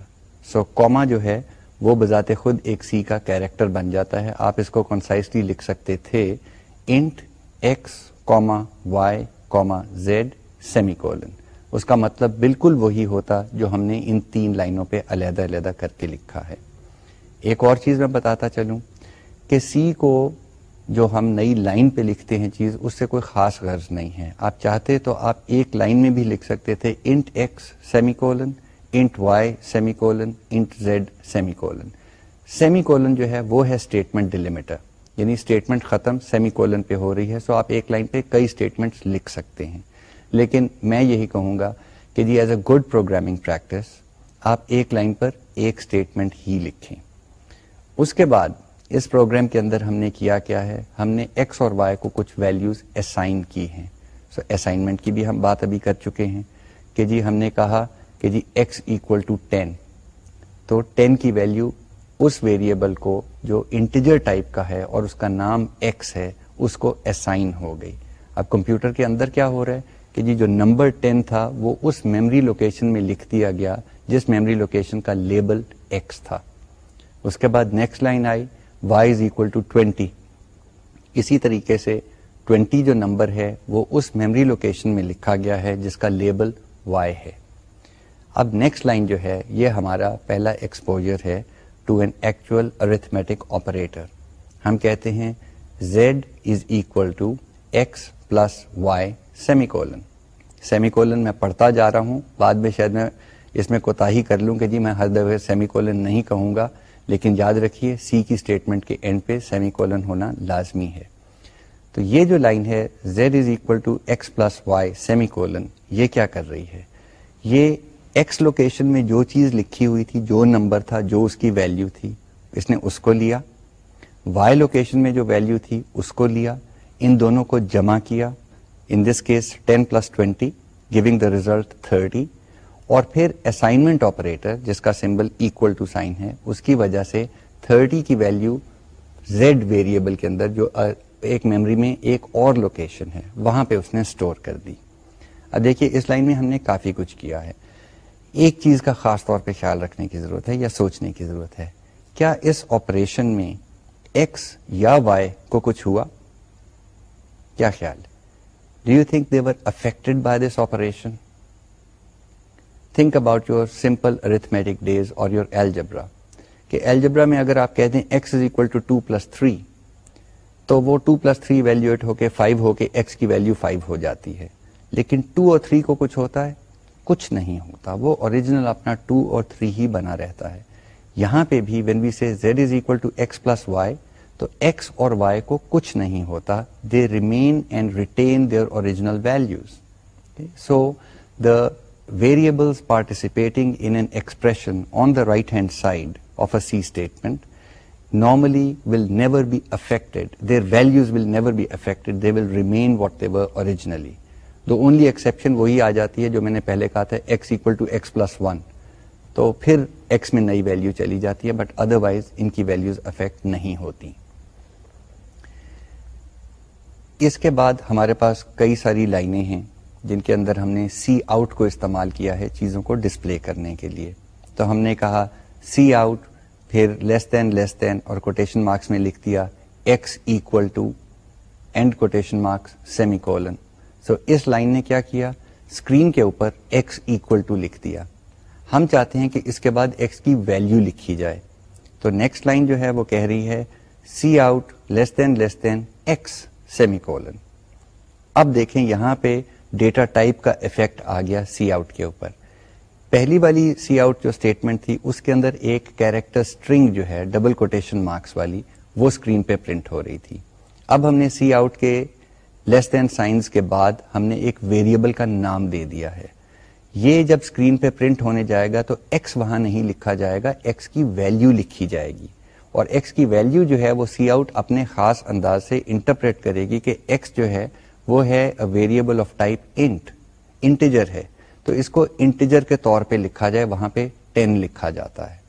S1: سو کوما جو ہے وہ بذات خود ایک سی کا کیریکٹر بن جاتا ہے آپ اس کو کنسائسلی لکھ سکتے تھے int x comma comma y z semicolon اس کا مطلب بالکل وہی ہوتا جو ہم نے ان تین لائنوں پہ علیحدہ علیحدہ کر کے لکھا ہے ایک اور چیز میں بتاتا چلوں کہ سی کو جو ہم نئی لائن پہ لکھتے ہیں چیز اس سے کوئی خاص غرض نہیں ہے آپ چاہتے تو آپ ایک لائن میں بھی لکھ سکتے تھے int x semicolon int y semicolon int z semicolon semicolon جو ہے وہ ہے اسٹیٹمنٹ ڈیلیمیٹر یعنی اسٹیٹمنٹ ختم سیمی کولن پہ ہو رہی ہے سو آپ ایک لائن پہ کئی اسٹیٹمنٹ لکھ سکتے ہیں لیکن میں یہی کہوں گا کہ جی as a good programming practice آپ ایک لائن پر ایک اسٹیٹمنٹ ہی لکھیں اس کے بعد اس پروگرام کے اندر ہم نے کیا کیا ہے ہم نے ایکس اور وائی کو کچھ ویلیوز اسائن کی ہیں سو so, اسائنمنٹ کی بھی ہم بات ابھی کر چکے ہیں کہ جی ہم نے کہا کہ جی ایکس ایکول ٹو ٹین تو ٹین کی ویلیو اس ویریبل کو جو انٹیجر ٹائپ کا ہے اور اس کا نام ایکس ہے اس کو اسائن ہو گئی اب کمپیوٹر کے اندر کیا ہو رہا ہے کہ جی جو نمبر ٹین تھا وہ اس میموری لوکیشن میں لکھ دیا گیا جس میموری لوکیشن کا لیبل ایکس تھا اس کے بعد نیکسٹ لائن آئی وائی اکول ٹو ٹوینٹی اسی طریقے سے ٹوینٹی جو نمبر ہے وہ اس میمری لوکیشن میں لکھا گیا ہے جس کا لیبل وائی ہے اب نیکسٹ لائن جو ہے یہ ہمارا پہلا ایکسپوجر ہے to an actual arithmetic operator ہم کہتے ہیں z is equal to x plus y semicolon میں پڑھتا جا رہا ہوں بعد میں شاید میں اس میں کوتا ہی کر لوں کہ جی میں ہر دفعہ سیمی کولن نہیں کہوں گا لیکن یاد رکھیے سی کی اسٹیٹمنٹ کے اینڈ پہ سیمی کولن ہونا لازمی ہے تو یہ جو لائن ہے z is equal to x plus y semicolon یہ کیا کر رہی ہے یہ ایکس لوکیشن میں جو چیز لکھی ہوئی تھی جو نمبر تھا جو اس کی ویلو تھی اس نے اس کو لیا وائی لوکیشن میں جو ویلو تھی اس کو لیا ان دونوں کو جمع کیا in this case ten plus twenty giving the result thirty اور پھر اسائنمنٹ آپریٹر جس کا سمبل ایکول ٹو سائن ہے اس کی وجہ سے 30 کی ویلو زیڈ ویریبل کے اندر جو ایک میموری میں ایک اور لوکیشن ہے وہاں پہ اس نے اسٹور کر دی اب دیکھیے اس لائن میں ہم نے کافی کچھ کیا ہے ایک چیز کا خاص طور پہ خیال رکھنے کی ضرورت ہے یا سوچنے کی ضرورت ہے کیا اس آپریشن میں ایکس یا وائی کو کچھ ہوا کیا خیال do you think they're affected by this operation think about your simple arithmetic days اور یور الجبرا کہ الجبرا میں اگر آپ کہہ دیں x is equal to two plus three تو وہ two plus three evaluate ہو کے فائیو ہو کے ٹو اور تھری کو کچھ ہوتا ہے کچھ نہیں ہوتا وہ اوریجنل اپنا ٹو اور تھری ہی بنا رہتا ہے یہاں پہ بھی when we say z is equal to x plus y تو ایکس اور وائی کو کچھ نہیں ہوتا they remain and retain their original values so the variable participating normally will never be affect their value be افیکٹلی دوسرا وہی آ جاتی ہے جو میں نے پہلے کہا تھا ایکس ایکس پلس ون تو پھر ایکس میں نئی ویلو چلی جاتی ہے بٹ ادر وائز ان کی ویلو افیکٹ نہیں ہوتی اس کے بعد ہمارے پاس کئی ساری لائنیں ہیں جن کے اندر ہم نے سی آؤٹ کو استعمال کیا ہے چیزوں کو ڈسپلے کرنے کے لیے تو ہم نے کہا سی آؤٹ پھر لیس دین لیس دین اور کوٹیشن مارکس میں لکھ دیا x equal to end quotation marks semicolon so us line نے کیا کیا اسکرین کے اوپر ایکس ایکول ٹو لکھ دیا ہم چاہتے ہیں کہ اس کے بعد ایکس کی ویلیو لکھی جائے تو نیکسٹ لائن جو ہے وہ کہہ رہی ہے cout less than less than x semicolon اب دیکھیں یہاں پہ ڈیٹا ٹائپ کا افیکٹ آ گیا سی آؤٹ کے اوپر پہلی والی سی آؤٹ جو اسٹیٹمنٹ تھی اس کے اندر ایک کیریکٹر اسٹرنگ جو ہے ڈبل کوٹیشن مارکس والی وہ اسکرین پہ پرنٹ ہو رہی تھی اب ہم نے سی آؤٹ کے لیس دین سائنس کے بعد ہم نے ایک ویریبل کا نام دے دیا ہے یہ جب اسکرین پہ پرنٹ ہونے جائے گا تو ایکس وہاں نہیں لکھا جائے گا ایکس کی ویلیو لکھی جائے گی اور ایکس کی ویلیو جو ہے وہ سی آؤٹ اپنے خاص انداز سے انٹرپریٹ کرے گی کہ ایکس جو ہے وہ ہے variable of type int integer ہے تو اس کو انٹیجر کے طور پہ لکھا جائے وہاں پہ ٹین لکھا جاتا ہے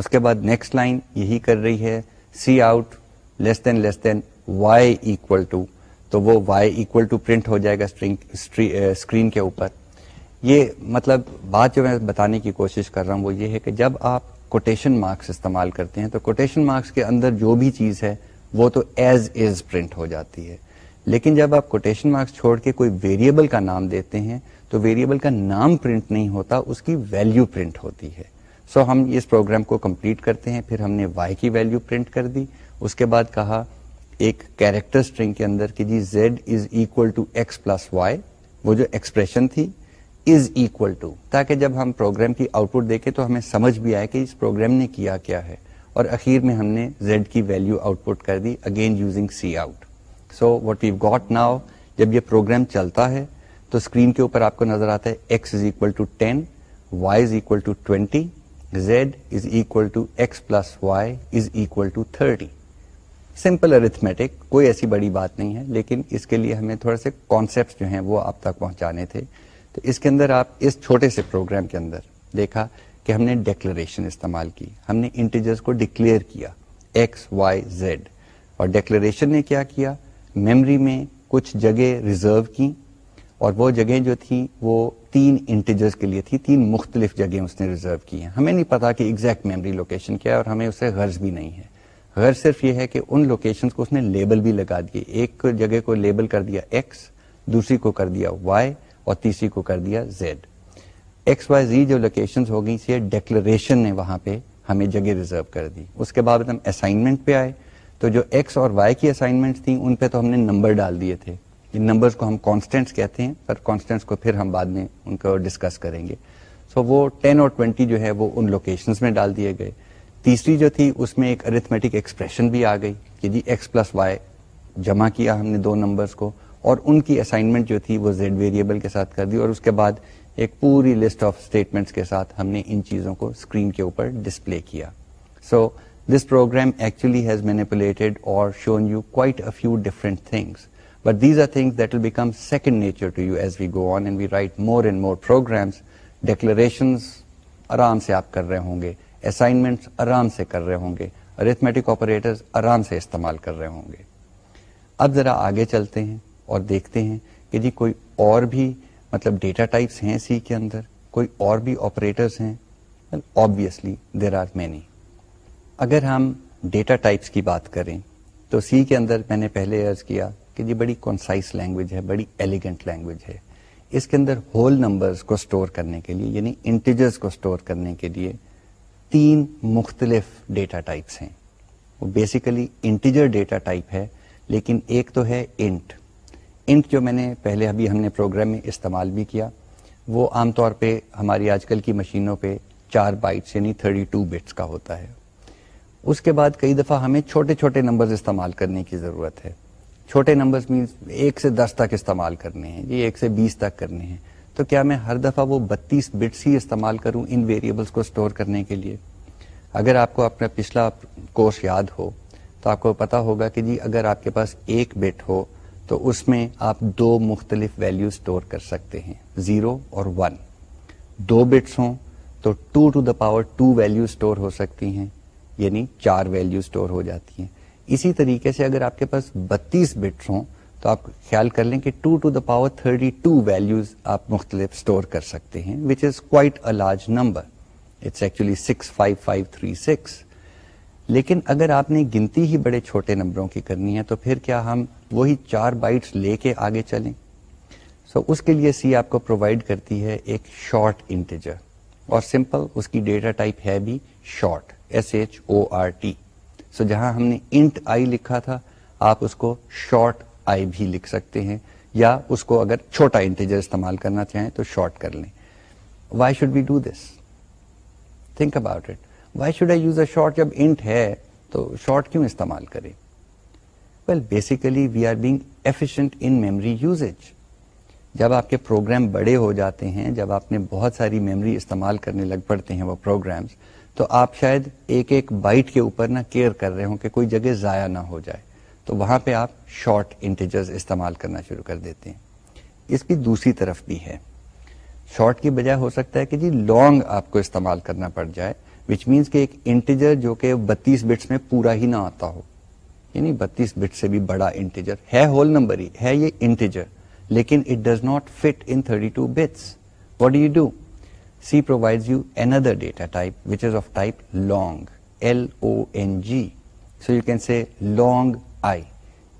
S1: اس کے بعد نیکسٹ لائن یہی کر رہی ہے C out less than less than equal to تو وہ اکول ٹو پرنٹ ہو جائے گا اسکرین eh, کے اوپر یہ مطلب بات جو میں بتانے کی کوشش کر رہا ہوں وہ یہ ہے کہ جب آپ کوٹیشن مارکس استعمال کرتے ہیں تو کوٹیشن مارکس کے اندر جو بھی چیز ہے وہ تو ایز از پرنٹ ہو جاتی ہے لیکن جب آپ کوٹیشن مارکس چھوڑ کے کوئی ویریبل کا نام دیتے ہیں تو ویریبل کا نام پرنٹ نہیں ہوتا اس کی ویلیو پرنٹ ہوتی ہے سو so, ہم اس پروگرام کو کمپلیٹ کرتے ہیں پھر ہم نے وائی کی ویلیو پرنٹ کر دی اس کے بعد کہا ایک کیریکٹر اسٹرنگ کے اندر کہ جی z is equal to x plus y وہ جو ایکسپریشن تھی از اکول ٹو تاکہ جب ہم پروگرام کی آؤٹ پٹ دیکھیں تو ہمیں سمجھ بھی آئے کہ اس پروگرام نے کیا کیا ہے اور اخیر میں ہم نے زیڈ کی ویلیو آؤٹ پٹ کر دی again using C out so what you got now جب یہ پروگرام چلتا ہے تو اسکرین کے اوپر آپ کو نظر آتا ہے x x is is is is equal equal equal equal to to to to ten y y twenty z plus thirty simple arithmetic کوئی ایسی بڑی بات نہیں ہے لیکن اس کے لیے ہمیں تھوڑے سے جو ہیں وہ آپ تک پہنچانے تھے تو اس کے اندر آپ اس چھوٹے سے پروگرام کے اندر دیکھا کہ ہم نے ڈیکلریشن استعمال کی ہم نے انٹیجرز کو ڈکلیئر کیا ایکس وائی زیڈ اور ڈیکلریشن نے کیا کیا میمری میں کچھ جگہ ریزرو کی اور وہ جگہ جو تھی وہ تین انٹیجرز کے لیے تھی تین مختلف جگہیں اس نے ریزرو کی ہیں ہمیں نہیں پتا کہ ایگزیکٹ میمری لوکیشن کیا ہے اور ہمیں اسے غرض بھی نہیں ہے غرض صرف یہ ہے کہ ان لوکیشنز کو اس نے لیبل بھی لگا دیے ایک جگہ کو لیبل کر دیا ایکس دوسری کو کر دیا وائی اور تیسری کو کر دیا زیڈ ایکس وائی زی جو لوکیشن ہو گئی سی ڈیکلریشن نے وہاں پہ ہمیں جگہ ریزرو کر دی اس کے بعد ہم اسائنمنٹ پہ آئے تو جو ایکس اور وائی کی اسائنمنٹس تھیں ان پہ تو ہم نے نمبر ڈال دیے تھے ان کو ہم کانسٹینٹس کہتے ہیں پر کو پھر ہم بعد میں ان کو ڈسکس کریں گے سو so وہ ٹین اور ٹوینٹی جو ہے وہ ان لوکیشنس میں ڈال دیے گئے تیسری جو تھی اس میں ایک ارتھمیٹک ایکسپریشن بھی آ گئی کہ جی ایکس پلس وائی جمع کیا ہم نے دو نمبرس کو اور ان کی اسائنمنٹ جو تھی وہ زیڈ ویریبل کے ساتھ کر دی اور اس کے بعد ایک پوری لسٹ آف اسٹیٹمنٹس کے ساتھ ہم نے ان چیزوں کو اسکرین کے اوپر ڈسپلے کیا so so, this program actuate اور show you quite اوفرنٹس but these args more and مورس ڈیکل آرام سے آپ کر رہے ہوں گے اسائنمنٹ آرام سے کر رہے ہوں گے ارتھمیٹک آپریٹرس آرام سے استعمال کر رہے ہوں گے اب ذرا آگے چلتے ہیں اور دیکھتے ہیں کہ جی کوئی اور بھی مطلب ڈیٹا ٹائپس ہیں سی کے اندر کوئی اور بھی آپریٹرس ہیں دیر آر مینی اگر ہم ڈیٹا ٹائپس کی بات کریں تو سی کے اندر میں نے پہلے عرض کیا کہ یہ بڑی کنسائز لینگویج ہے بڑی ایلیگنٹ لینگویج ہے اس کے اندر ہول نمبرز کو سٹور کرنے کے لیے یعنی انٹیجرز کو سٹور کرنے کے لیے تین مختلف ڈیٹا ٹائپس ہیں وہ بیسیکلی انٹیجر ڈیٹا ٹائپ ہے لیکن ایک تو ہے انٹ انٹ جو میں نے پہلے ابھی ہم نے پروگرام میں استعمال بھی کیا وہ عام طور پہ ہماری آج کل کی مشینوں پہ چار بائٹس یعنی 32 ٹو بٹس کا ہوتا ہے اس کے بعد کئی دفعہ ہمیں چھوٹے چھوٹے نمبرز استعمال کرنے کی ضرورت ہے چھوٹے نمبرز مینس ایک سے دس تک استعمال کرنے ہیں جی ایک سے بیس تک کرنے ہیں تو کیا میں ہر دفعہ وہ بتیس بٹس ہی استعمال کروں ان ویریبلس کو اسٹور کرنے کے لیے اگر آپ کو اپنا پچھلا کورس یاد ہو تو آپ کو پتا ہوگا کہ جی اگر آپ کے پاس ایک بٹ ہو تو اس میں آپ دو مختلف ویلیو اسٹور کر سکتے ہیں زیرو اور ون دو بٹس ہوں تو two to the power two value store ہو سکتی ہیں یعنی چار ویلیو اسٹور ہو جاتی ہیں اسی طریقے سے اگر آپ کے پاس بتیس بٹس ہوں تو آپ خیال کر لیں کہ two to the power two values آپ مختلف اسٹور کر سکتے ہیں which is quite a large number it's actually لیکن اگر آپ نے گنتی ہی بڑے چھوٹے نمبروں کی کرنی ہے تو پھر کیا ہم وہی چار بائٹس لے کے آگے چلیں سو so, اس کے لیے سی آپ کو پرووائڈ کرتی ہے ایک شارٹ انٹیجر اور سمپل اس کی ڈیٹا ٹائپ ہے بھی short S H O R T so جہاں ہم نے انٹ آئی لکھا تھا آپ اس کو شارٹ آئی بھی لکھ سکتے ہیں یا اس کو اگر چھوٹا انٹیجر استعمال کرنا چاہیں تو شارٹ کر لیں why why should should be do this think about it I use a short جب انٹ ہے تو شارٹ کیوں استعمال کریں well basically we are being efficient in memory use جب آپ کے پروگرام بڑے ہو جاتے ہیں جب آپ نے بہت ساری میموری استعمال کرنے لگ پڑتے ہیں وہ پروگرامز تو آپ شاید ایک ایک بائٹ کے اوپر نہ کیئر کر رہے ہوں کہ کوئی جگہ ضائع نہ ہو جائے تو وہاں پہ آپ شارٹ انٹیجرز استعمال کرنا شروع کر دیتے ہیں اس کی دوسری طرف بھی ہے شارٹ کی بجائے ہو سکتا ہے کہ جی لانگ آپ کو استعمال کرنا پڑ جائے وچ مینس کہ ایک انٹیجر جو کہ بتیس بٹس میں پورا ہی نہ آتا ہو یعنی بتیس بٹ سے بھی بڑا انٹیجر ہے ہول نمبر ہی ہے یہ انٹیجر لیکن it does not fit into bits what do you do C provides you another data type, which is of type long, L-O-N-G. So you can say long I.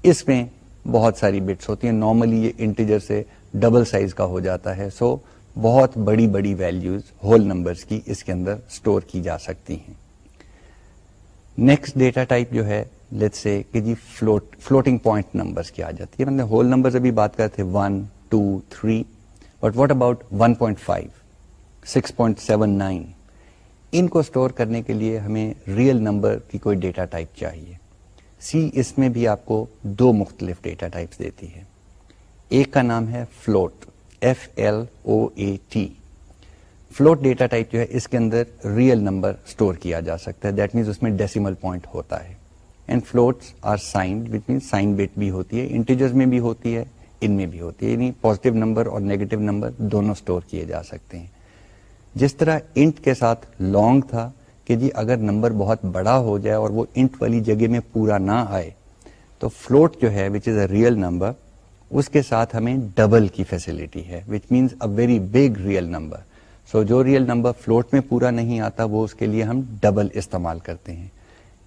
S1: اس میں بہت ساری bits ہوتی ہیں normally یہ integer سے double size کا ہو جاتا ہے سو so, بہت بڑی بڑی ویلیوز ہول نمبرز کی اس کے اندر سٹور کی جا سکتی ہیں نیکسٹ ڈیٹا ٹائپ جو ہے لیٹ سے کہ جی فلوٹ فلوٹنگ پوائنٹ نمبرز کی آ جاتی ہے ہم ہول نمبرز ابھی بات کرتے one two three but what about one point five six point seven nine ان کو اسٹور کرنے کے لیے ہمیں ریئل نمبر کی کوئی ڈیٹا ٹائپ چاہیے سی اس میں بھی آپ کو دو مختلف ڈیٹا ٹائپس دیتی ہے ایک کا نام ہے float F L O A T float data type جو ہے اس کے اندر ریئل نمبر اسٹور کیا جا سکتا ہے دیٹ مینس اس میں ڈیسیمل پوائنٹ ہوتا ہے and floats are signed means sign bit بھی ہوتی ہے انٹیجر میں بھی ہوتی ہے ان میں بھی ہوتی ہے یعنی پازیٹیو نمبر اور نیگیٹو نمبر دونوں اسٹور کیے جا سکتے ہیں جس طرح انٹ کے ساتھ لانگ تھا کہ جی اگر نمبر بہت بڑا ہو جائے اور وہ انٹ والی جگہ میں پورا نہ آئے تو فلوٹ جو ہے which is a real number اس کے ساتھ ہمیں ڈبل کی فیسلٹی ہے which means a very big real number so جو ریئل نمبر فلوٹ میں پورا نہیں آتا وہ اس کے لیے ہم ڈبل استعمال کرتے ہیں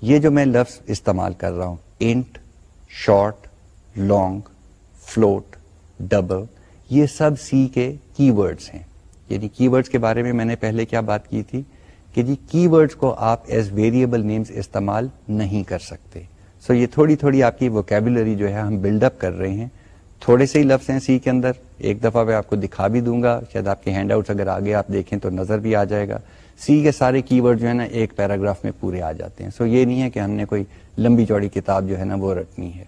S1: یہ جو میں لفظ استعمال کر رہا ہوں int short long float double یہ سب سی کے کی ورڈز ہیں یعنی کی وڈ کے بارے میں میں نے پہلے کیا بات کی تھی کہ جی کی کو آپ ایز ویریبل نیمز استعمال نہیں کر سکتے سو so یہ تھوڑی تھوڑی آپ کی ووکیبلری جو ہے ہم بلڈ اپ کر رہے ہیں تھوڑے سے ہی لفظ ہیں سی کے اندر ایک دفعہ میں آپ کو دکھا بھی دوں گا شاید آپ کے ہینڈ اگر آگے آپ دیکھیں تو نظر بھی آ جائے گا سی کے سارے کی ورڈ جو ہے نا ایک پیراگراف میں پورے آ جاتے ہیں سو so یہ نہیں ہے کہ ہم نے کوئی لمبی چوڑی کتاب جو ہے نا وہ رکھنی ہے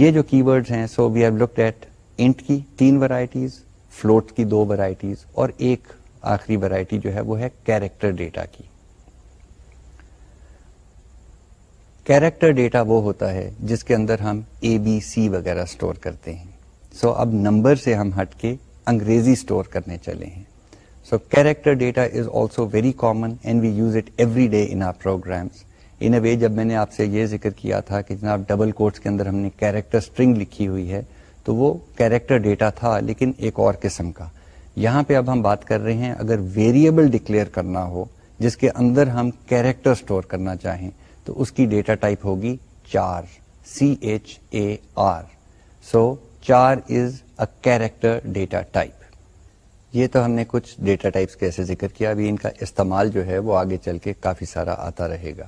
S1: یہ جو کی ورڈ ہیں so we have look at int کی تین ورائٹیز فلوٹ کی دو ورائٹیز اور ایک آخری ورائٹی جو ہے وہ ہے کیریکٹر ڈیٹا کی کیریکٹر ڈیٹا وہ ہوتا ہے جس کے اندر ہم اے بی سی وغیرہ اسٹور کرتے ہیں سو so, اب نمبر سے ہم ہٹ کے انگریزی اسٹور کرنے چلے ہیں so character data is also very common and we use it every day in our programs in a way جب میں نے آپ سے یہ ذکر کیا تھا کہ جناب ڈبل کوٹس کے اندر ہم نے کیریکٹر اسٹرنگ لکھی ہوئی ہے تو وہ کیریکٹر ڈیٹا تھا لیکن ایک اور قسم کا یہاں پہ اب ہم بات کر رہے ہیں اگر ویریبل ڈکلیئر کرنا ہو جس کے اندر ہم کیریکٹر سٹور کرنا چاہیں تو اس کی ڈیٹا ٹائپ ہوگی char C H A R so char is a character data type یہ تو ہم نے کچھ ڈیٹا ٹائپ کیسے ذکر کیا ابھی ان کا استعمال جو ہے وہ آگے چل کے کافی سارا آتا رہے گا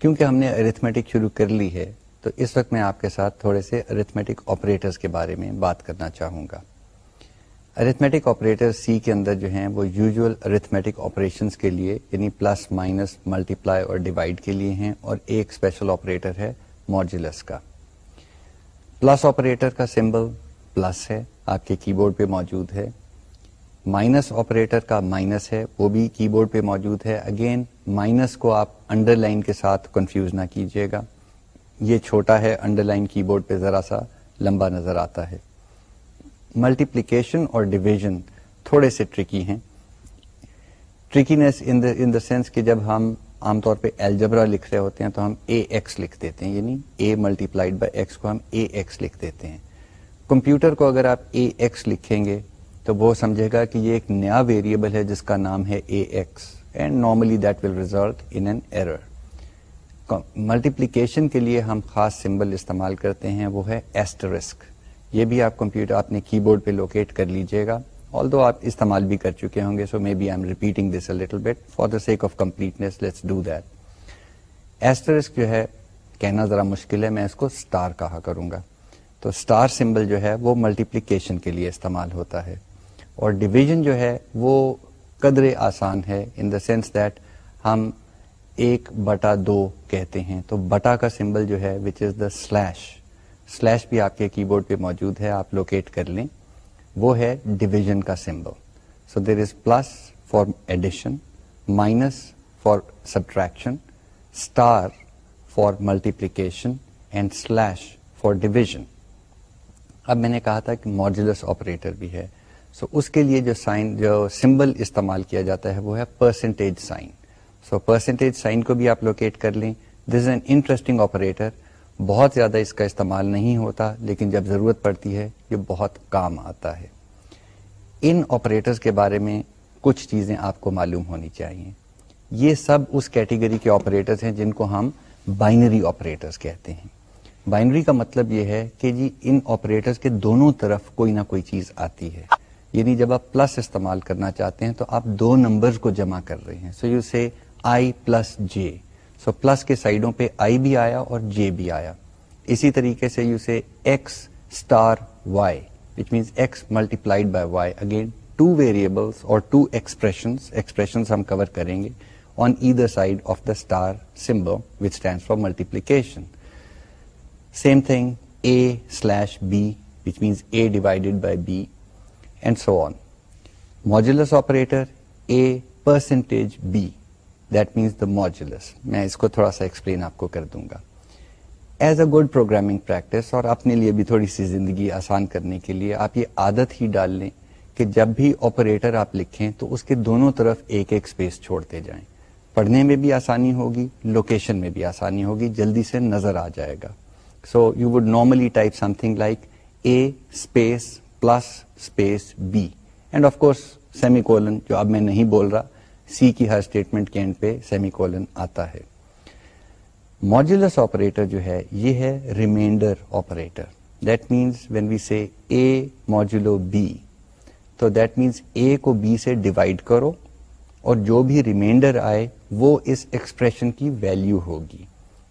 S1: کیونکہ ہم نے ارتھمیٹک شروع کر لی ہے تو اس وقت میں آپ کے ساتھ تھوڑے سے ارتھمیٹک آپریٹرس کے بارے میں بات کرنا چاہوں گا ارتھمیٹک آپریٹر سی کے اندر جو ہیں وہ یوزول ارتھمیٹک آپریشن کے لیے یعنی پلس مائنس ملٹی پلائی اور ڈیوائڈ کے لیے ہیں اور ایک اسپیشل آپریٹر ہے موجولس کا پلس آپریٹر کا سمبل پلس ہے آپ کے کی بورڈ پہ موجود ہے مائنس آپریٹر کا مائنس ہے وہ بھی کی بورڈ پہ موجود ہے اگین مائنس کو آپ انڈر لائن کے ساتھ کنفیوز نہ کیجیے گا یہ چھوٹا ہے انڈر لائن کی بورڈ پہ ذرا سا لمبا نظر آتا ہے ملٹیپلیکیشن اور ڈویژن تھوڑے سے ٹرکی ہیں ان دا سینس کہ جب ہم عام طور پہ الجبرا لکھ رہے ہوتے ہیں تو ہم اے ایکس لکھ دیتے ہیں یعنی اے ملٹی پلائڈ بائی ایکس کو ہم اے ایکس لکھ دیتے ہیں کمپیوٹر کو اگر آپ اے ایکس لکھیں گے تو وہ سمجھے گا کہ یہ ایک نیا ویریبل ہے جس کا نام ہے a x and normally that will result in an error multiplication کے لیے ہم خاص سمبل استعمال کرتے ہیں وہ ہے ایسٹرسک یہ بھی آپ کمپیوٹر اپنے کی بورڈ پہ لوکیٹ کر لیجیے گا آل دو آپ استعمال بھی کر چکے ہوں گے so maybe I'm repeating this a little for the sake of completeness let's do that asterisk جو ہے کہنا ذرا مشکل ہے میں اس کو اسٹار کہا کروں گا تو اسٹار سمبل جو ہے وہ ملٹیپلیکیشن کے لیے استعمال ہوتا ہے اور ڈویژن جو ہے وہ قدرے آسان ہے ان دا سینس دیٹ ہم ایک بٹا دو کہتے ہیں تو بٹا کا سمبل جو ہے which is the slash slash بھی آپ کے کی بورڈ پہ موجود ہے آپ لوکیٹ کر لیں وہ ہے ڈویژن کا symbol so there is plus for addition minus for subtraction star for multiplication and slash for division اب میں نے کہا تھا کہ ماڈولس آپریٹر بھی ہے سو so اس کے لیے جو سائن جو سمبل استعمال کیا جاتا ہے وہ ہے percentage sign so percentage sign کو بھی آپ لوکیٹ کر لیں this is an interesting operator بہت زیادہ اس کا استعمال نہیں ہوتا لیکن جب ضرورت پڑتی ہے یہ بہت کام آتا ہے ان آپریٹرس کے بارے میں کچھ چیزیں آپ کو معلوم ہونی چاہیے یہ سب اس کیٹیگری کے آپریٹرس ہیں جن کو ہم بائنری آپریٹرس کہتے ہیں بائنری کا مطلب یہ ہے کہ جی ان آپریٹرس کے دونوں طرف کوئی نہ کوئی چیز آتی ہے یعنی جب آپ پلس استعمال کرنا چاہتے ہیں تو آپ دو نمبرز کو جمع کر رہے ہیں سو یو سے آئی پلس جے سو پلس کے سائڈوں پہ آئی بھی آیا اور جے بھی آیا اسی طریقے سے you say X X star star Y Y which which means multiplied by again two two variables اور ایکسپریشنس ایکسپریشنس ہم کور کریں گے on side of the symbol for multiplication same thing A slash B which means A divided by B and so on modulus operator A percentage B that means the میں اس کو تھوڑا سا explain آپ کو کر دوں گا as a good programming practice اور اپنے لیے بھی تھوڑی سی زندگی آسان کرنے کے لیے آپ یہ عادت ہی ڈال لیں کہ جب بھی آپریٹر آپ لکھیں تو اس کے دونوں طرف ایک ایک اسپیس چھوڑتے جائیں پڑھنے میں بھی آسانی ہوگی لوکیشن میں بھی آسانی ہوگی جلدی سے نظر آ جائے گا so you would normally type something like a space plus space b and of course semicolon جو اب میں نہیں بول رہا سی کی ہر اسٹیٹمنٹ کے اینڈ پہ سیمی کولن آتا ہے موجولس آپریٹر جو ہے یہ ہے remainder operator that means when we see A modulo B تو دیٹ مینس اے کو بی سے ڈیوائڈ کرو اور جو بھی ریمائنڈر آئے وہ اس ایکسپریشن کی ویلو ہوگی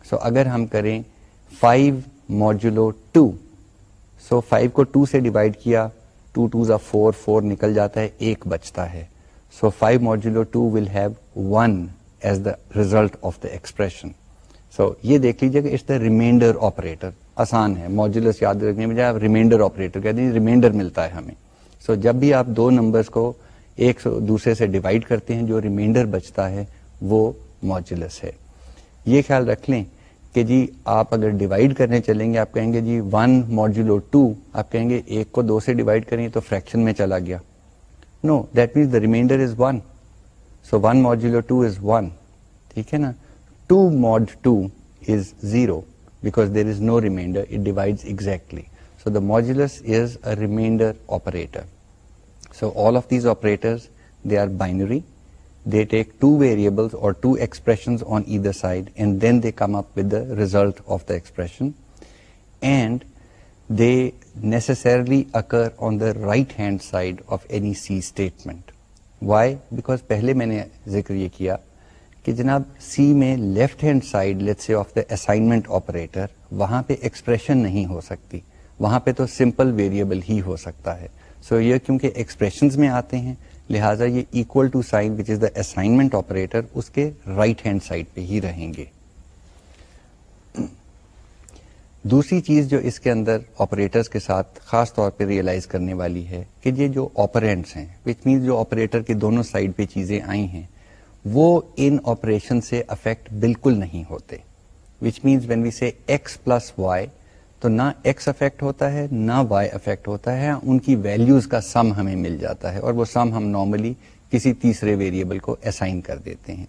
S1: سو so, اگر ہم کریں 5 موجولو 2 سو so, 5 کو 2 سے ڈیوائڈ کیا 2 ٹو زا 4 فور نکل جاتا ہے ایک بچتا ہے so five modulo two will have one as the result of the expression so یہ دیکھ لیجیے کہ اس دا ریمائنڈر آپریٹر آسان ہے ماڈیولس یاد رکھنے میں آپ ریمائنڈر آپریٹر کہتے ہیں ریمائنڈر ملتا ہے ہمیں سو جب بھی آپ دو نمبرس کو ایک دوسرے سے ڈیوائڈ کرتے ہیں جو ریمائنڈر بچتا ہے وہ ماڈیولس ہے یہ خیال رکھ لیں کہ جی آپ اگر ڈیوائڈ کرنے چلیں گے آپ کہیں گے جی ون ماڈیولو ٹو آپ کہیں گے ایک کو دو سے ڈیوائڈ کریں تو فریکشن میں چلا گیا No, that means the remainder is 1. So 1 modulo 2 is 1. 2 mod 2 is 0 because there is no remainder, it divides exactly. So the modulus is a remainder operator. So all of these operators, they are binary. They take two variables or two expressions on either side and then they come up with the result of the expression. And they necessarily occur on the right hand side of any C statement why because پہلے میں نے ذکر یہ کیا کہ جناب C میں left hand side left of the assignment operator وہاں پہ ایکسپریشن نہیں ہو سکتی وہاں پہ تو سمپل ویریبل ہی ہو سکتا ہے سو so, یہ کیونکہ ایکسپریشنز میں آتے ہیں لہٰذا یہ equal to sign which is the assignment operator اس کے رائٹ ہینڈ سائڈ پہ ہی رہیں گے دوسری چیز جو اس کے اندر آپریٹرس کے ساتھ خاص طور پہ ریئلائز کرنے والی ہے کہ یہ جو آپرینٹس ہیں وچ مینس جو آپریٹر کے دونوں سائڈ پہ چیزیں آئی ہیں وہ ان آپریشن سے افیکٹ بالکل نہیں ہوتے which means when we X plus Y تو نہ ایکس افیکٹ ہوتا ہے نہ وائی افیکٹ ہوتا ہے ان کی ویلوز کا سم ہمیں مل جاتا ہے اور وہ سم ہم نارملی کسی تیسرے ویریبل کو اسائن کر دیتے ہیں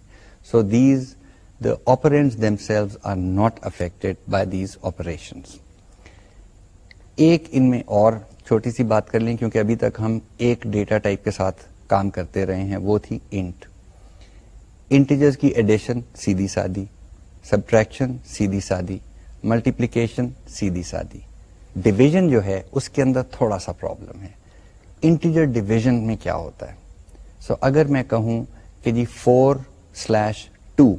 S1: so these the operands themselves are not affected by these operations. ایک ان میں اور چھوٹی سی بات کر لیں کیونکہ ابھی تک ہم ایک ڈیٹا ٹائپ کے ساتھ کام کرتے رہے ہیں وہ تھی انٹ انٹیجرز کی ایڈیشن سیدھی سادی سبٹریکشن سیدھی سادی ملٹیپلیکیشن سیدھی سادی ڈویژن جو ہے اس کے اندر تھوڑا سا پرابلم ہے انٹیجر ڈویژن میں کیا ہوتا ہے سو so, اگر میں کہوں کہ جی four slash two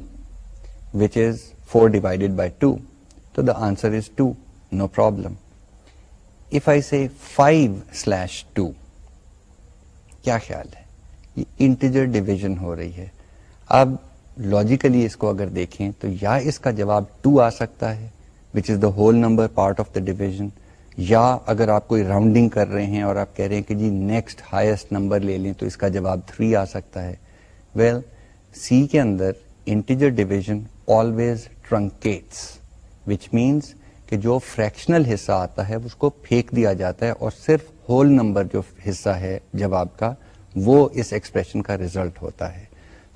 S1: four divided by two تو دا آنسر ڈیویژن ہو رہی ہے اب لوجیکلی اس کو اگر دیکھیں تو یا اس کا جواب ٹو آ سکتا ہے division یا اگر آپ کوئی راؤنڈنگ کر رہے ہیں اور آپ کہہ رہے ہیں کہ جی نیکسٹ ہائیسٹ نمبر لے لیں تو اس کا جواب تھری آ سکتا ہے ویل well, سی کے اندر integer division always truncates which means کہ جو فریکشنل حصہ آتا ہے اس کو پھینک دیا جاتا ہے اور صرف ہول نمبر جو حصہ ہے جواب کا وہ اس ایکسپریشن کا ریزلٹ ہوتا ہے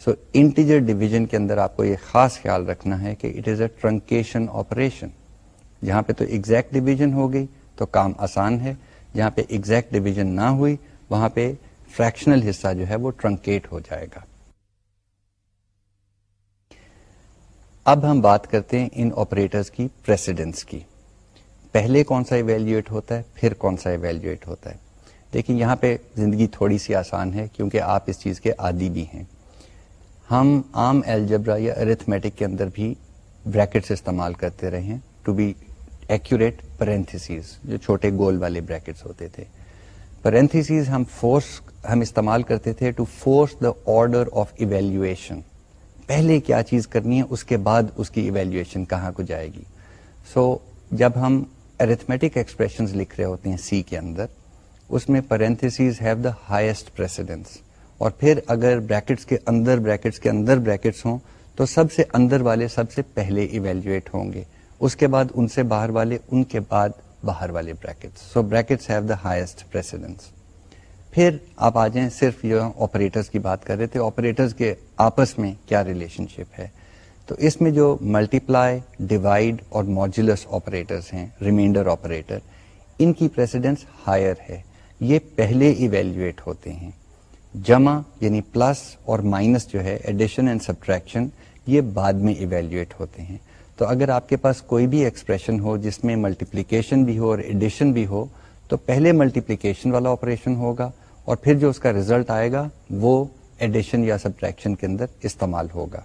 S1: سو انٹیجر ڈویژن کے اندر آپ کو یہ خاص خیال رکھنا ہے کہ it is a truncation operation جہاں پہ تو ایگزیکٹ ڈویژن ہو گئی تو کام آسان ہے جہاں پہ ایگزیکٹ ڈویژن نہ ہوئی وہاں پہ فریکشنل حصہ جو ہے وہ ٹرنکیٹ ہو جائے گا اب ہم بات کرتے ہیں ان آپریٹرز کی پریسیڈنس کی پہلے کون سا ایویلیویٹ ہوتا ہے پھر کون سا ایویلیویٹ ہوتا ہے لیکن یہاں پہ زندگی تھوڑی سی آسان ہے کیونکہ آپ اس چیز کے عادی بھی ہیں ہم عام الجبرا یا ارتھمیٹک کے اندر بھی بریکٹس استعمال کرتے رہے ہیں ٹو بی ایکوریٹ پرینتھیسیز جو چھوٹے گول والے بریکٹس ہوتے تھے ہم فورس ہم استعمال کرتے تھے to force the order of evaluation پہلے کیا چیز کرنی ہے اس کے بعد اس کی ایویلویشن کہاں کو جائے گی سو so, جب ہم ارتھمیٹک ایکسپریشن لکھ رہے ہوتے ہیں سی کے اندر اس میں pair have the highest precedence اور پھر اگر بریکٹس کے اندر بریکٹس کے اندر بریکٹس ہوں تو سب سے اندر والے سب سے پہلے ایویلویٹ ہوں گے اس کے بعد ان سے باہر والے ان کے بعد باہر والے brackets so brackets have the highest precedence پھر آپ آ جائیں صرف جو آپریٹرس کی بات کر رہے تھے آپریٹرز کے آپس میں کیا ریلیشن شپ ہے تو اس میں جو ملٹی پلائی ڈیوائڈ اور موجولس آپریٹرس ہیں ریمائنڈر آپریٹر ان کی پریسیڈنس ہائر ہے یہ پہلے ایویلویٹ ہوتے ہیں جمع یعنی پلس اور مائنس جو ہے ایڈیشن اینڈ سبٹریکشن یہ بعد میں ایویلویٹ ہوتے ہیں تو اگر آپ کے پاس کوئی بھی ایکسپریشن ہو جس میں ملٹیپلیکیشن بھی ہو اور ایڈیشن بھی ہو تو پہلے ملٹیپلیکیشن والا آپریشن ہوگا اور پھر جو اس کا ریزلٹ آئے گا وہ ایڈیشن یا سبٹریکشن کے اندر استعمال ہوگا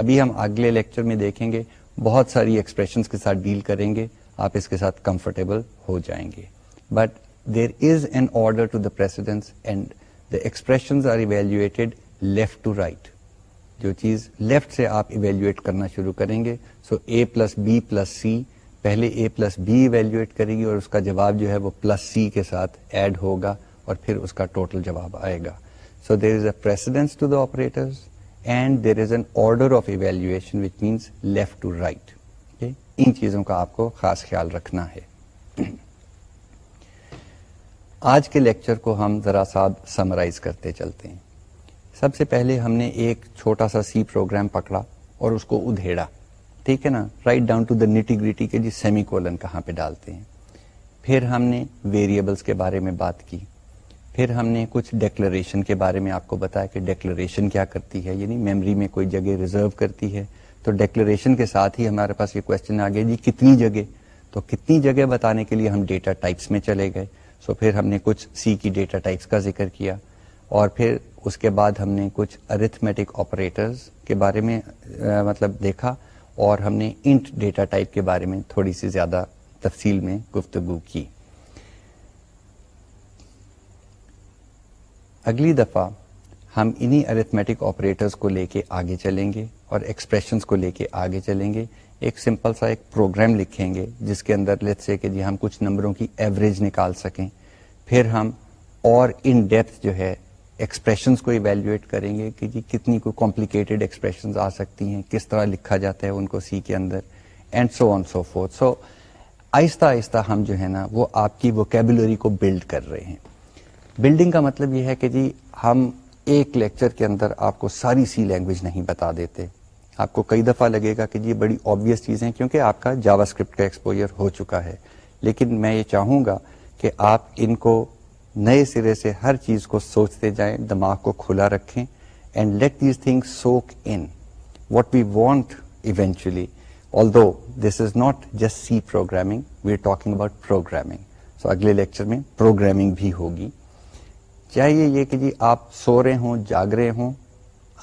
S1: ابھی ہم اگلے لیکچر میں دیکھیں گے بہت ساری ایکسپریشنس کے ساتھ ڈیل کریں گے آپ اس کے ساتھ کمفرٹیبل ہو جائیں گے but there is an order to the precedence and the are evaluated left to right جو چیز لیفٹ سے آپ ایویلویٹ کرنا شروع کریں گے so A plus B plus C پہلے اے پلس بی ایویلویٹ کرے گی اور اس کا جواب جو ہے وہ پلس سی کے ساتھ ایڈ ہوگا اور پھر اس کا ٹوٹل جواب آئے گا so there is a to to the end there is an order of evaluation which means left right ان چیزوں کا آپ کو خاص خیال رکھنا ہے آج کے لیکچر کو ہم ذرا سا سمرائز کرتے چلتے ہیں سب سے پہلے ہم نے ایک چھوٹا سا سی پروگرام پکڑا اور اس کو ادھیڑا ٹھیک ہے نا right down to the nitty gritty کے جی سیمی کولن کہاں پہ ڈالتے ہیں پھر ہم نے ویریبلس کے بارے میں بات کی پھر ہم نے کچھ ڈیکلریشن کے بارے میں آپ کو بتایا کہ ڈیکلریشن کیا کرتی ہے یعنی میموری میں کوئی جگہ ریزرو کرتی ہے تو ڈیکلریشن کے ساتھ ہی ہمارے پاس یہ کوشچن آ گیا جی کتنی جگہ تو کتنی جگہ بتانے کے لیے ہم ڈیٹا ٹائپس میں چلے گئے سو پھر ہم نے کچھ سی کی ڈیٹا ٹائپس کا ذکر کیا اور پھر اس کے بعد ہم نے کچھ ارتھمیٹک آپریٹرز کے بارے میں مطلب دیکھا اور ہم نے انٹ ڈیٹا ٹائپ کے بارے میں تھوڑی سی زیادہ تفصیل میں گفتگو کی اگلی دفعہ ہم انہی ارتھمیٹک آپریٹرس کو لے کے آگے چلیں گے اور ایکسپریشنس کو لے کے آگے چلیں گے ایک سمپل سا ایک پروگرام لکھیں گے جس کے اندر لت سے کہ جی ہم کچھ نمبروں کی ایوریج نکال سکیں پھر ہم اور ان ڈیپتھ جو ہے ایکسپریشنس کو ایویلویٹ کریں گے کہ جی کتنی کوئی کمپلیکیٹڈ ایکسپریشنز آ سکتی ہیں کس طرح لکھا جاتا ہے ان کو سی کے اندر and so on so forth so آہستہ آہستہ ہم جو ہے نا وہ آپ کی وکیبلری کو بلڈ کر رہے ہیں بلڈنگ کا مطلب یہ ہے کہ جی ہم ایک لیکچر کے اندر آپ کو ساری سی لینگویج نہیں بتا دیتے آپ کو کئی دفعہ لگے گا کہ جی یہ بڑی آبیس چیز ہیں کیونکہ آپ کا جاوا اسکرپٹ کا ایکسپوجر ہو چکا ہے لیکن میں یہ چاہوں گا کہ آپ ان کو نئے سرے سے ہر چیز کو سوچتے جائیں دماغ کو کھلا رکھیں and let these thing soak in what we want eventually though this is not just C programming we are talking about programming so اگلے لیکچر میں پروگرامنگ بھی ہوگی چاہیے یہ کہ جی آپ سو رہے ہوں جاگ رہے ہوں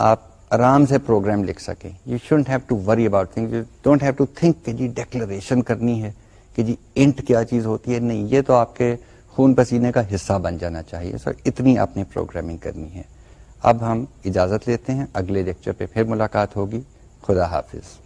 S1: آپ آرام سے پروگرام لکھ سکیں you have have to to worry about don't think کہ جی ڈیکلریشن کرنی ہے کہ جی انٹ کیا چیز ہوتی ہے نہیں یہ تو آپ کے خون پسینے کا حصہ بن جانا چاہیے سر اتنی آپ نے پروگرامنگ کرنی ہے اب ہم اجازت لیتے ہیں اگلے لیکچر پہ پھر ملاقات ہوگی خدا حافظ